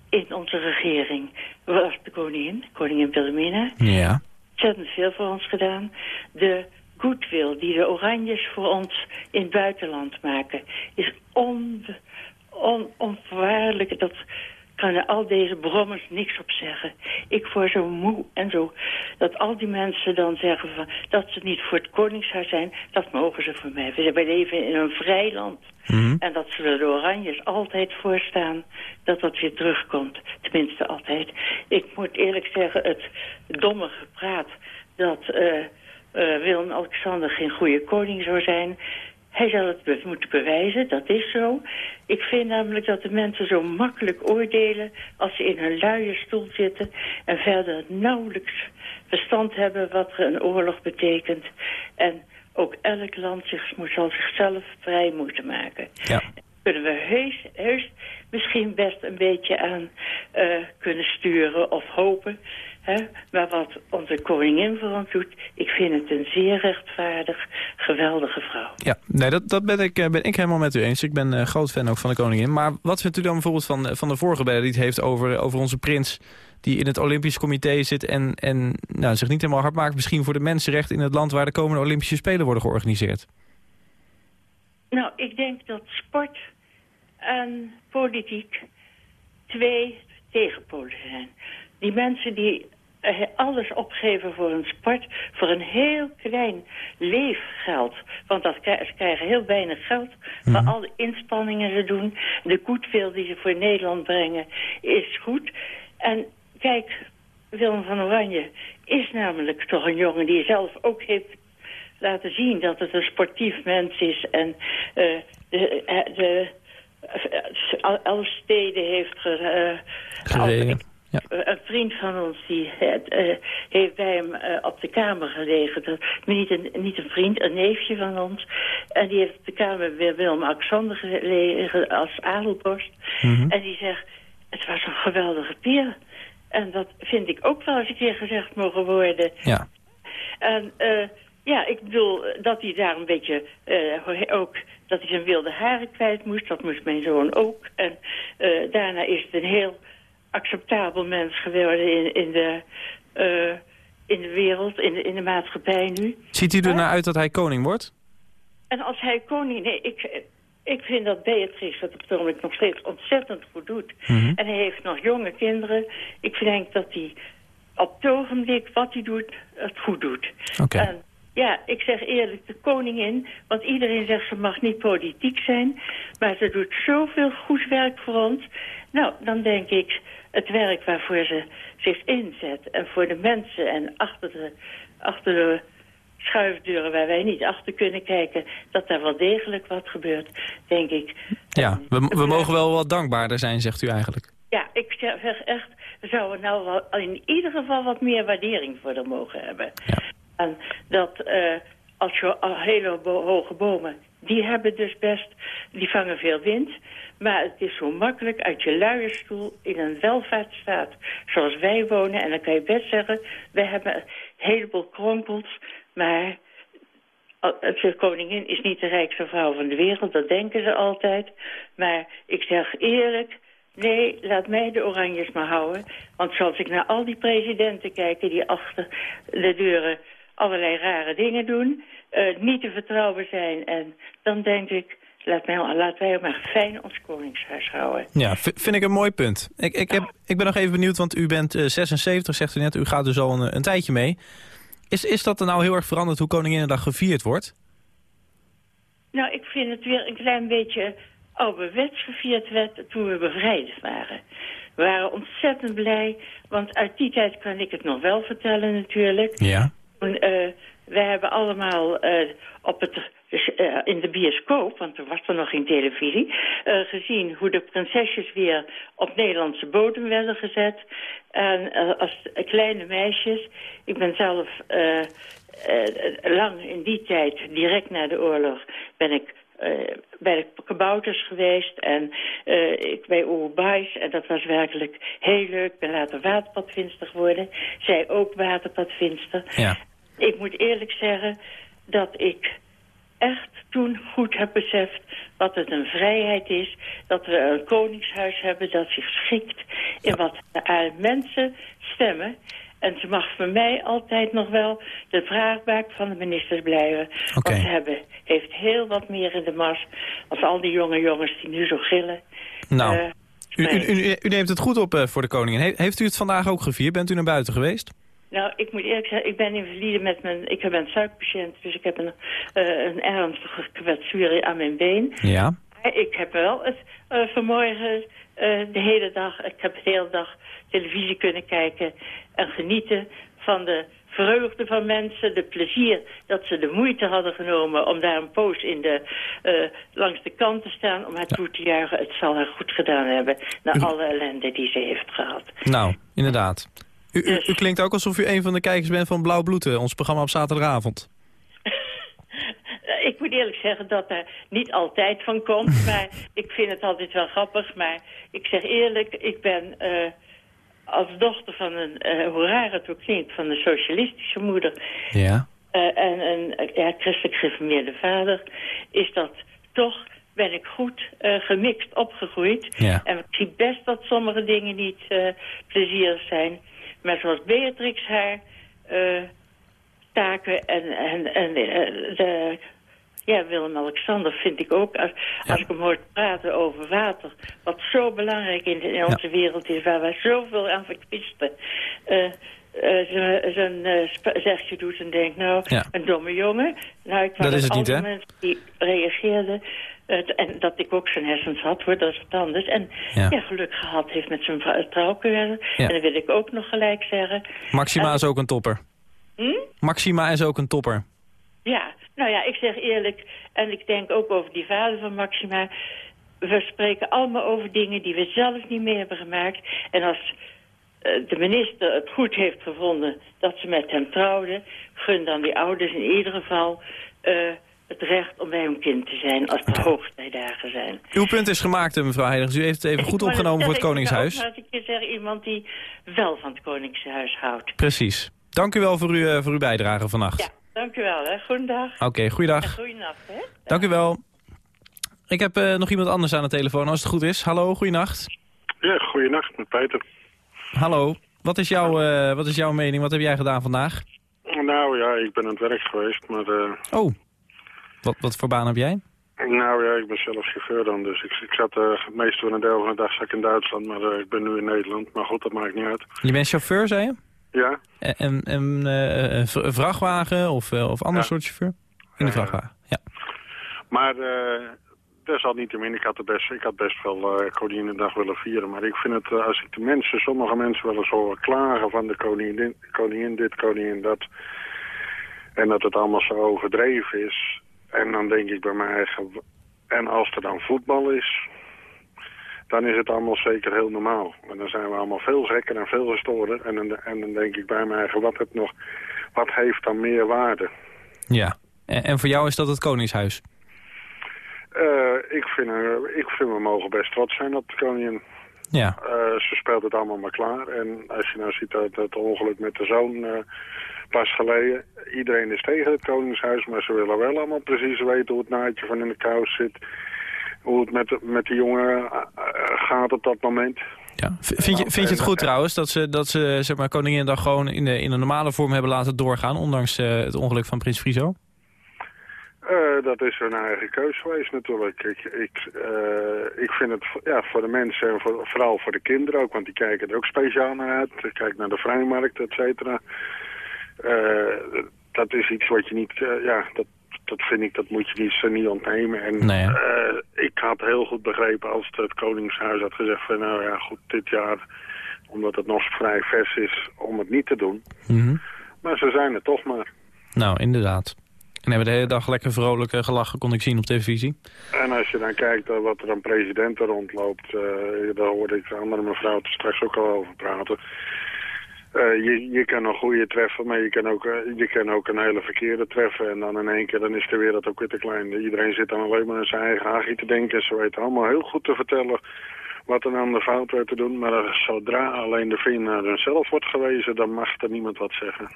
in onze regering. Was de koningin, koningin Wilhelmina Ja. ontzettend veel voor ons gedaan. De goodwill die de Oranjes voor ons in het buitenland maken... is on, on, onvoorwaardelijk. Dat kunnen al deze brommers niks op zeggen. Ik word zo moe en zo... dat al die mensen dan zeggen van, dat ze niet voor het koningshuis zijn... dat mogen ze voor mij. We leven in een vrij land. En dat zullen de Oranjes altijd voorstaan dat dat weer terugkomt. Tenminste altijd. Ik moet eerlijk zeggen, het domme gepraat dat eh eh, Willem-Alexander geen goede koning zou zijn... Hij zal het be- moeten bewijzen, dat is zo. Ik vind namelijk dat de mensen zo makkelijk oordelen... als ze in hun luie stoel zitten... en verder nauwelijks verstand hebben wat er een oorlog betekent. En ook elk land zich, zal zichzelf vrij moeten maken. Ja. Kunnen we heus, heus misschien best een beetje aan eh, kunnen sturen of hopen... Hè? Maar wat onze koningin voor ons doet... ik vind het een zeer rechtvaardig, geweldige vrouw. Ja, nee, dat, dat ben, ik, eh, ben ik helemaal met u eens. Ik ben eh, groot fan ook van de koningin. Maar wat vindt u dan bijvoorbeeld van, van de vorige beller die het heeft over, over onze prins... die in het Olympisch Comité zit en, en nou, zich niet helemaal hard maakt... misschien voor de mensenrechten in het land waar de komende Olympische Spelen worden georganiseerd? Nou, ik denk dat sport en politiek twee tegenpolen zijn. Die mensen die eh, alles opgeven voor een sport, voor een heel klein leefgeld. Want dat, ze krijgen heel weinig geld voor alle inspanningen ze doen. De goedwil die ze voor Nederland brengen is goed. En kijk, Willem van Oranje is namelijk toch een jongen die zelf ook heeft laten zien dat het een sportief mens is. En eh, de, eh, de, eh, al- alle steden heeft eh, Gereden. Eh, Een vriend van ons die het, eh, heeft bij hem eh, op de kamer gelegen. Dat, niet, een, niet een vriend, een neefje van ons. En die heeft op de kamer bij Willem-Alexander gelegen als adelborst. En die zegt, het was een geweldige peer. En dat vind ik ook wel eens een keer gezegd mogen worden. Ja. En eh, ja, ik bedoel eh, dat hij daar een beetje eh, ook dat hij zijn wilde haren kwijt moest. Dat moest mijn zoon ook. En eh, daarna is het een heel acceptabel mens geworden in, in, de, eh, in de wereld, in de, in de maatschappij nu. Ziet u er naar uit dat hij koning wordt? En als hij koning... Nee, ik, ik vind dat Beatrix dat op het nog steeds ontzettend goed doet. Mhm. En hij heeft nog jonge kinderen. Ik denk dat hij op het ogenblik wat hij doet, het goed doet. Oké. En ja, ik zeg eerlijk, de koningin... want iedereen zegt ze mag niet politiek zijn... maar ze doet zoveel goed werk voor ons. Nou, dan denk ik het werk waarvoor ze zich inzet... en voor de mensen en achter de, achter de schuifdeuren waar wij niet achter kunnen kijken... dat daar wel degelijk wat gebeurt, denk ik. Ja, we, we mogen wel wat dankbaarder zijn, zegt u eigenlijk. Ja, ik zeg echt, we zouden nou wel in ieder geval wat meer waardering voor mogen hebben. En dat eh, als je al hele hoge bomen, die hebben dus best, die vangen veel wind. Maar het is zo makkelijk uit je luie stoel in een welvaartsstaat zoals wij wonen. En dan kan je best zeggen, wij hebben een heleboel kronkels, maar al- de koningin is niet de rijkste vrouw van de wereld, dat denken ze altijd. Maar ik zeg eerlijk, nee, laat mij de oranjes maar houden. Want zoals ik naar al die presidenten kijk die achter de deuren allerlei rare dingen doen, eh, niet te vertrouwen zijn. En dan denk ik, laat mij, laat wij maar fijn ons koningshuis houden. Ja, vind ik een mooi punt. Ik, ik, heb, ik ben nog even benieuwd, want u bent eh, 76, zegt u net. U gaat dus al een, een tijdje mee. Is, is dat er nou heel erg veranderd hoe Koninginnedag gevierd wordt? Nou, ik vind het weer een klein beetje ouderwets gevierd werd toen we bevrijd waren. We waren ontzettend blij, want uit die tijd kan ik het nog wel vertellen natuurlijk. Ja. Toen, eh, wij hebben allemaal eh, op het, eh, in de bioscoop, want er was er nog geen televisie, eh, gezien hoe de prinsesjes weer op Nederlandse bodem werden gezet. En als kleine meisjes, ik ben zelf lang in die tijd, direct na de oorlog, ben ik eh, bij de kabouters geweest en ik bij Buys. En dat was werkelijk heel leuk. Ik ben later waterpadvinster geworden. Zij ook waterpadvinster. Ja. Ik moet eerlijk zeggen dat ik echt toen goed heb beseft wat het een vrijheid is. Dat we een koningshuis hebben dat zich schikt in wat de mensen stemmen. En ze mag voor mij altijd nog wel de vraagbaak van de ministers blijven. Oké. Want ze hebben, heeft heel wat meer in de mas als al die jonge jongens die nu zo gillen. Nou, Eh, u, u, u, u neemt het goed op eh, voor de koningin. He- heeft u het vandaag ook gevierd? Bent u naar buiten geweest? Nou, ik moet eerlijk zeggen, ik ben invalide met mijn... Ik ben suikerpatiënt, dus ik heb een, eh, een ernstige kwetsuur aan mijn been. Ja. Maar Ik heb wel het eh, vanmorgen eh, de hele dag... Ik heb de hele dag televisie kunnen kijken en genieten van de vreugde van mensen, de plezier dat ze de moeite hadden genomen om daar een poos in de, langs de kant te staan om haar toe te juichen. Het zal haar goed gedaan hebben na alle ellende die ze heeft gehad. Nou, inderdaad. U, u, u klinkt ook alsof u een van de kijkers bent van Blauw Bloed, eh, ons programma op zaterdagavond. Ik moet eerlijk zeggen dat er niet altijd van komt, maar ik vind het altijd wel grappig. Maar ik zeg eerlijk, ik ben eh, als dochter van een, eh, hoe raar het ook klinkt, van een socialistische moeder Ja. en een ja, christelijk gereformeerde vader, is dat toch, ben ik goed gemixt opgegroeid. Ja. En ik zie best dat sommige dingen niet eh, plezierig zijn. Maar zoals Beatrix haar eh, taken en, en, en eh, de, ja, Willem-Alexander vind ik ook, als, als ik hem hoor praten over water, wat zo belangrijk in, in onze wereld is, waar wij zoveel aan verkwisten. eh eh, zijn- zijn sp- zegje doet en denkt, nou, Ja. een domme jongen. Nou, ik Dat is het niet, hè? mensen die reageerden. Eh, en dat ik ook zijn hersens had, hoor, dat is wat anders. En Ja. ja, geluk gehad heeft met zijn trouwkeuze. Ja. En dat wil ik ook nog gelijk zeggen. Maxima En- is ook een topper. Hm? Maxima is ook een topper. Ja, nou ja, ik zeg eerlijk, en ik denk ook over die vader van Maxima. We spreken allemaal over dingen die we zelf niet meer hebben gemaakt. En als de minister het goed heeft gevonden dat ze met hem trouwde... gun dan die ouders in ieder geval eh, het recht om bij hun kind te zijn... als de hoogtijdagen zijn. Uw punt is gemaakt, eh, mevrouw Heiligers. U heeft het even goed opgenomen voor het ik Koningshuis. ook, Als ik je zeg, iemand die wel van het Koningshuis houdt. Precies. Dank u wel voor, uw eh, voor uw bijdrage vannacht. Ja, dank u wel. Hè. Goedendag. Oké, goeiedag. En goeienacht, hè. Dank u wel. Ik heb eh, nog iemand anders aan de telefoon, als het goed is. Hallo, goeienacht. Ja, goeienacht met Peter. Hallo. Wat is, jouw, eh, wat is jouw mening? Wat heb jij gedaan vandaag? Nou ja, ik ben aan het werk geweest, maar... eh, Oh. Wat, wat voor baan heb jij? nou ja, ik ben zelf chauffeur dan, dus ik, ik zat eh, het meeste van een deel van de dag zat ik in Duitsland, maar eh, ik ben nu in Nederland. Maar goed, dat maakt niet uit. Je bent chauffeur, zei je? Ja, En, eh, vrachtwagen of, eh, of ander Ja. soort chauffeur? In de vrachtwagen, ja. maar uh, desalniettemin, ik had, er best, ik had best wel uh, Koninginnedag willen vieren. Maar ik vind het, eh, als ik de mensen, sommige mensen wel eens hoor klagen van de koningin, koningin dit, koningin dat... En dat het allemaal zo overdreven is. En dan denk ik bij mij eigen... En als er dan voetbal is, dan is het allemaal zeker heel normaal. En dan zijn we allemaal veel gekker en veel gestoorder. En dan, en dan denk ik bij mij eigen, wat, het nog, wat heeft dan meer waarde? Ja. En, en voor jou is dat het Koningshuis? Uh, ik, vind, uh, ik vind we mogen best trots zijn op de koningin. Ja. Uh, ze speelt het allemaal maar klaar. En als je nou ziet dat het ongeluk met de zoon pas geleden. Iedereen is tegen het koningshuis, maar ze willen wel allemaal precies weten hoe het naadje van in de kous zit. Hoe het met, met die jongen gaat op dat moment. Ja. Vind, je, vind je het goed trouwens dat ze, dat ze zeg maar, Koninginnedag gewoon in de, in de normale vorm hebben laten doorgaan, ondanks uh, het ongeluk van Prins Friso? Uh, dat is hun eigen keus geweest natuurlijk. Ik, ik, uh, ik vind het ja, voor de mensen en voor, vooral voor de kinderen ook, want die kijken er ook speciaal naar uit. Kijk naar de vrijmarkt, et cetera. Uh, dat is iets wat je niet, ja, dat, dat vind ik, dat moet je niet, niet ontnemen. En nee, ik had heel goed begrepen als het, het Koningshuis had gezegd van nou ja, goed, dit jaar, omdat het nog vrij vers is, om het niet te doen. Mm -hmm. Maar ze zijn er toch maar. Nou, inderdaad. En hebben de hele dag lekker vrolijk uh, gelachen, kon ik zien op televisie. En als je dan kijkt uh, wat er aan presidenten rondloopt, daar hoorde ik de andere mevrouw er straks ook al over praten. Je, je kan een goede treffen, maar je kan, ook, je kan ook een hele verkeerde treffen. En dan in één keer dan is de wereld ook weer te klein. Iedereen zit dan alleen maar aan zijn eigen hachie te denken. Ze weten allemaal heel goed te vertellen wat er aan de fout werd te doen. Maar zodra alleen de vinger naar hunzelf wordt gewezen, dan mag er niemand wat zeggen.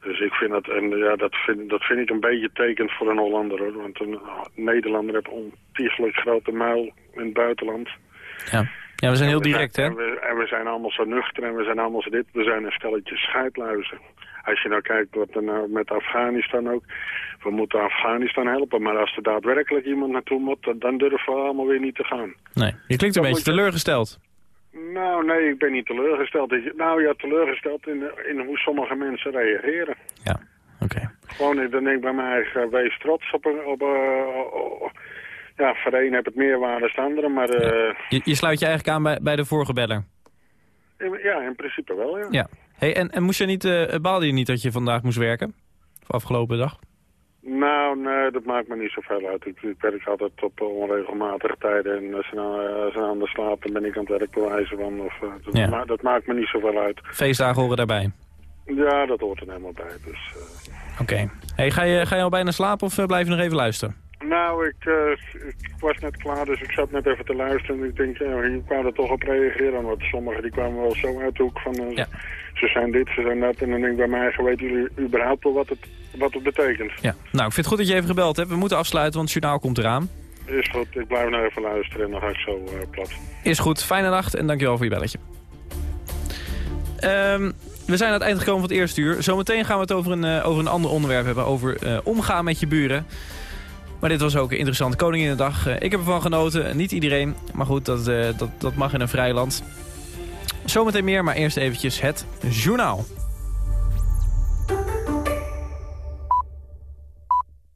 Dus ik vind dat, en ja, dat vind, dat vind ik een beetje tekend voor een Hollander hoor. Want een Nederlander heeft ontiegelijk grote muil in het buitenland. Ja, ja we zijn heel direct hè? En we, en we zijn allemaal zo nuchter en we zijn allemaal zo dit. We zijn een stelletje scheidluizen. Als je nou kijkt wat er nou met Afghanistan ook. We moeten Afghanistan helpen. Maar als er daadwerkelijk iemand naartoe moet, dan durven we allemaal weer niet te gaan. Nee, je klinkt een beetje teleurgesteld. Nou, nee, ik ben niet teleurgesteld. Nou ja, teleurgesteld in, in hoe sommige mensen reageren. Ja, oké. Okay. Gewoon, dan denk ik bij mij wees trots op... op uh, ja, voor de een heb het meer waarde dan de andere, maar... Uh, ja. je, je, sluit je eigenlijk aan bij, bij de vorige beller? Ja, in principe wel, ja. ja. Hey, en, en moest je niet, uh, baalde je niet dat je vandaag moest werken? Of afgelopen dag? Nou, nee, dat maakt me niet zoveel uit. Ik, ik werk altijd op onregelmatige tijden. En als ze nou, ze aan de slaap, dan ben ik aan het werk bewijzen van. Of, uh, dat, ja. ma dat, maakt me niet zoveel uit. Feestdagen horen daarbij? Ja, dat hoort er helemaal bij. Dus, uh... Oké. Okay. Hey, ga, je, ga je al bijna slapen of blijf je nog even luisteren? Nou, ik, ik, was net klaar, dus ik zat net even te luisteren. En ik denk, ja, hier kwam er toch op reageren. Want sommigen die kwamen wel zo uit de hoek van... Ja ze zijn dit, ze zijn dat. En dan denk ik bij mij, weten jullie überhaupt wel wat het, wat het betekent. Ja, nou, ik vind het goed dat je even gebeld hebt. We moeten afsluiten, want het journaal komt eraan. Is goed, ik blijf nou even luisteren en dan ga ik zo uh, plat. Is goed, fijne nacht en dankjewel voor je belletje. Um, we zijn aan het eind gekomen van het eerste uur. Zometeen gaan we het over een, uh, over een ander onderwerp hebben, over uh, omgaan met je buren. Maar dit was ook een interessante Koninginnedag. Uh, ik heb ervan genoten, niet iedereen. Maar goed, dat, dat, dat mag in een vrij land. Zometeen meer, maar eerst eventjes het journaal.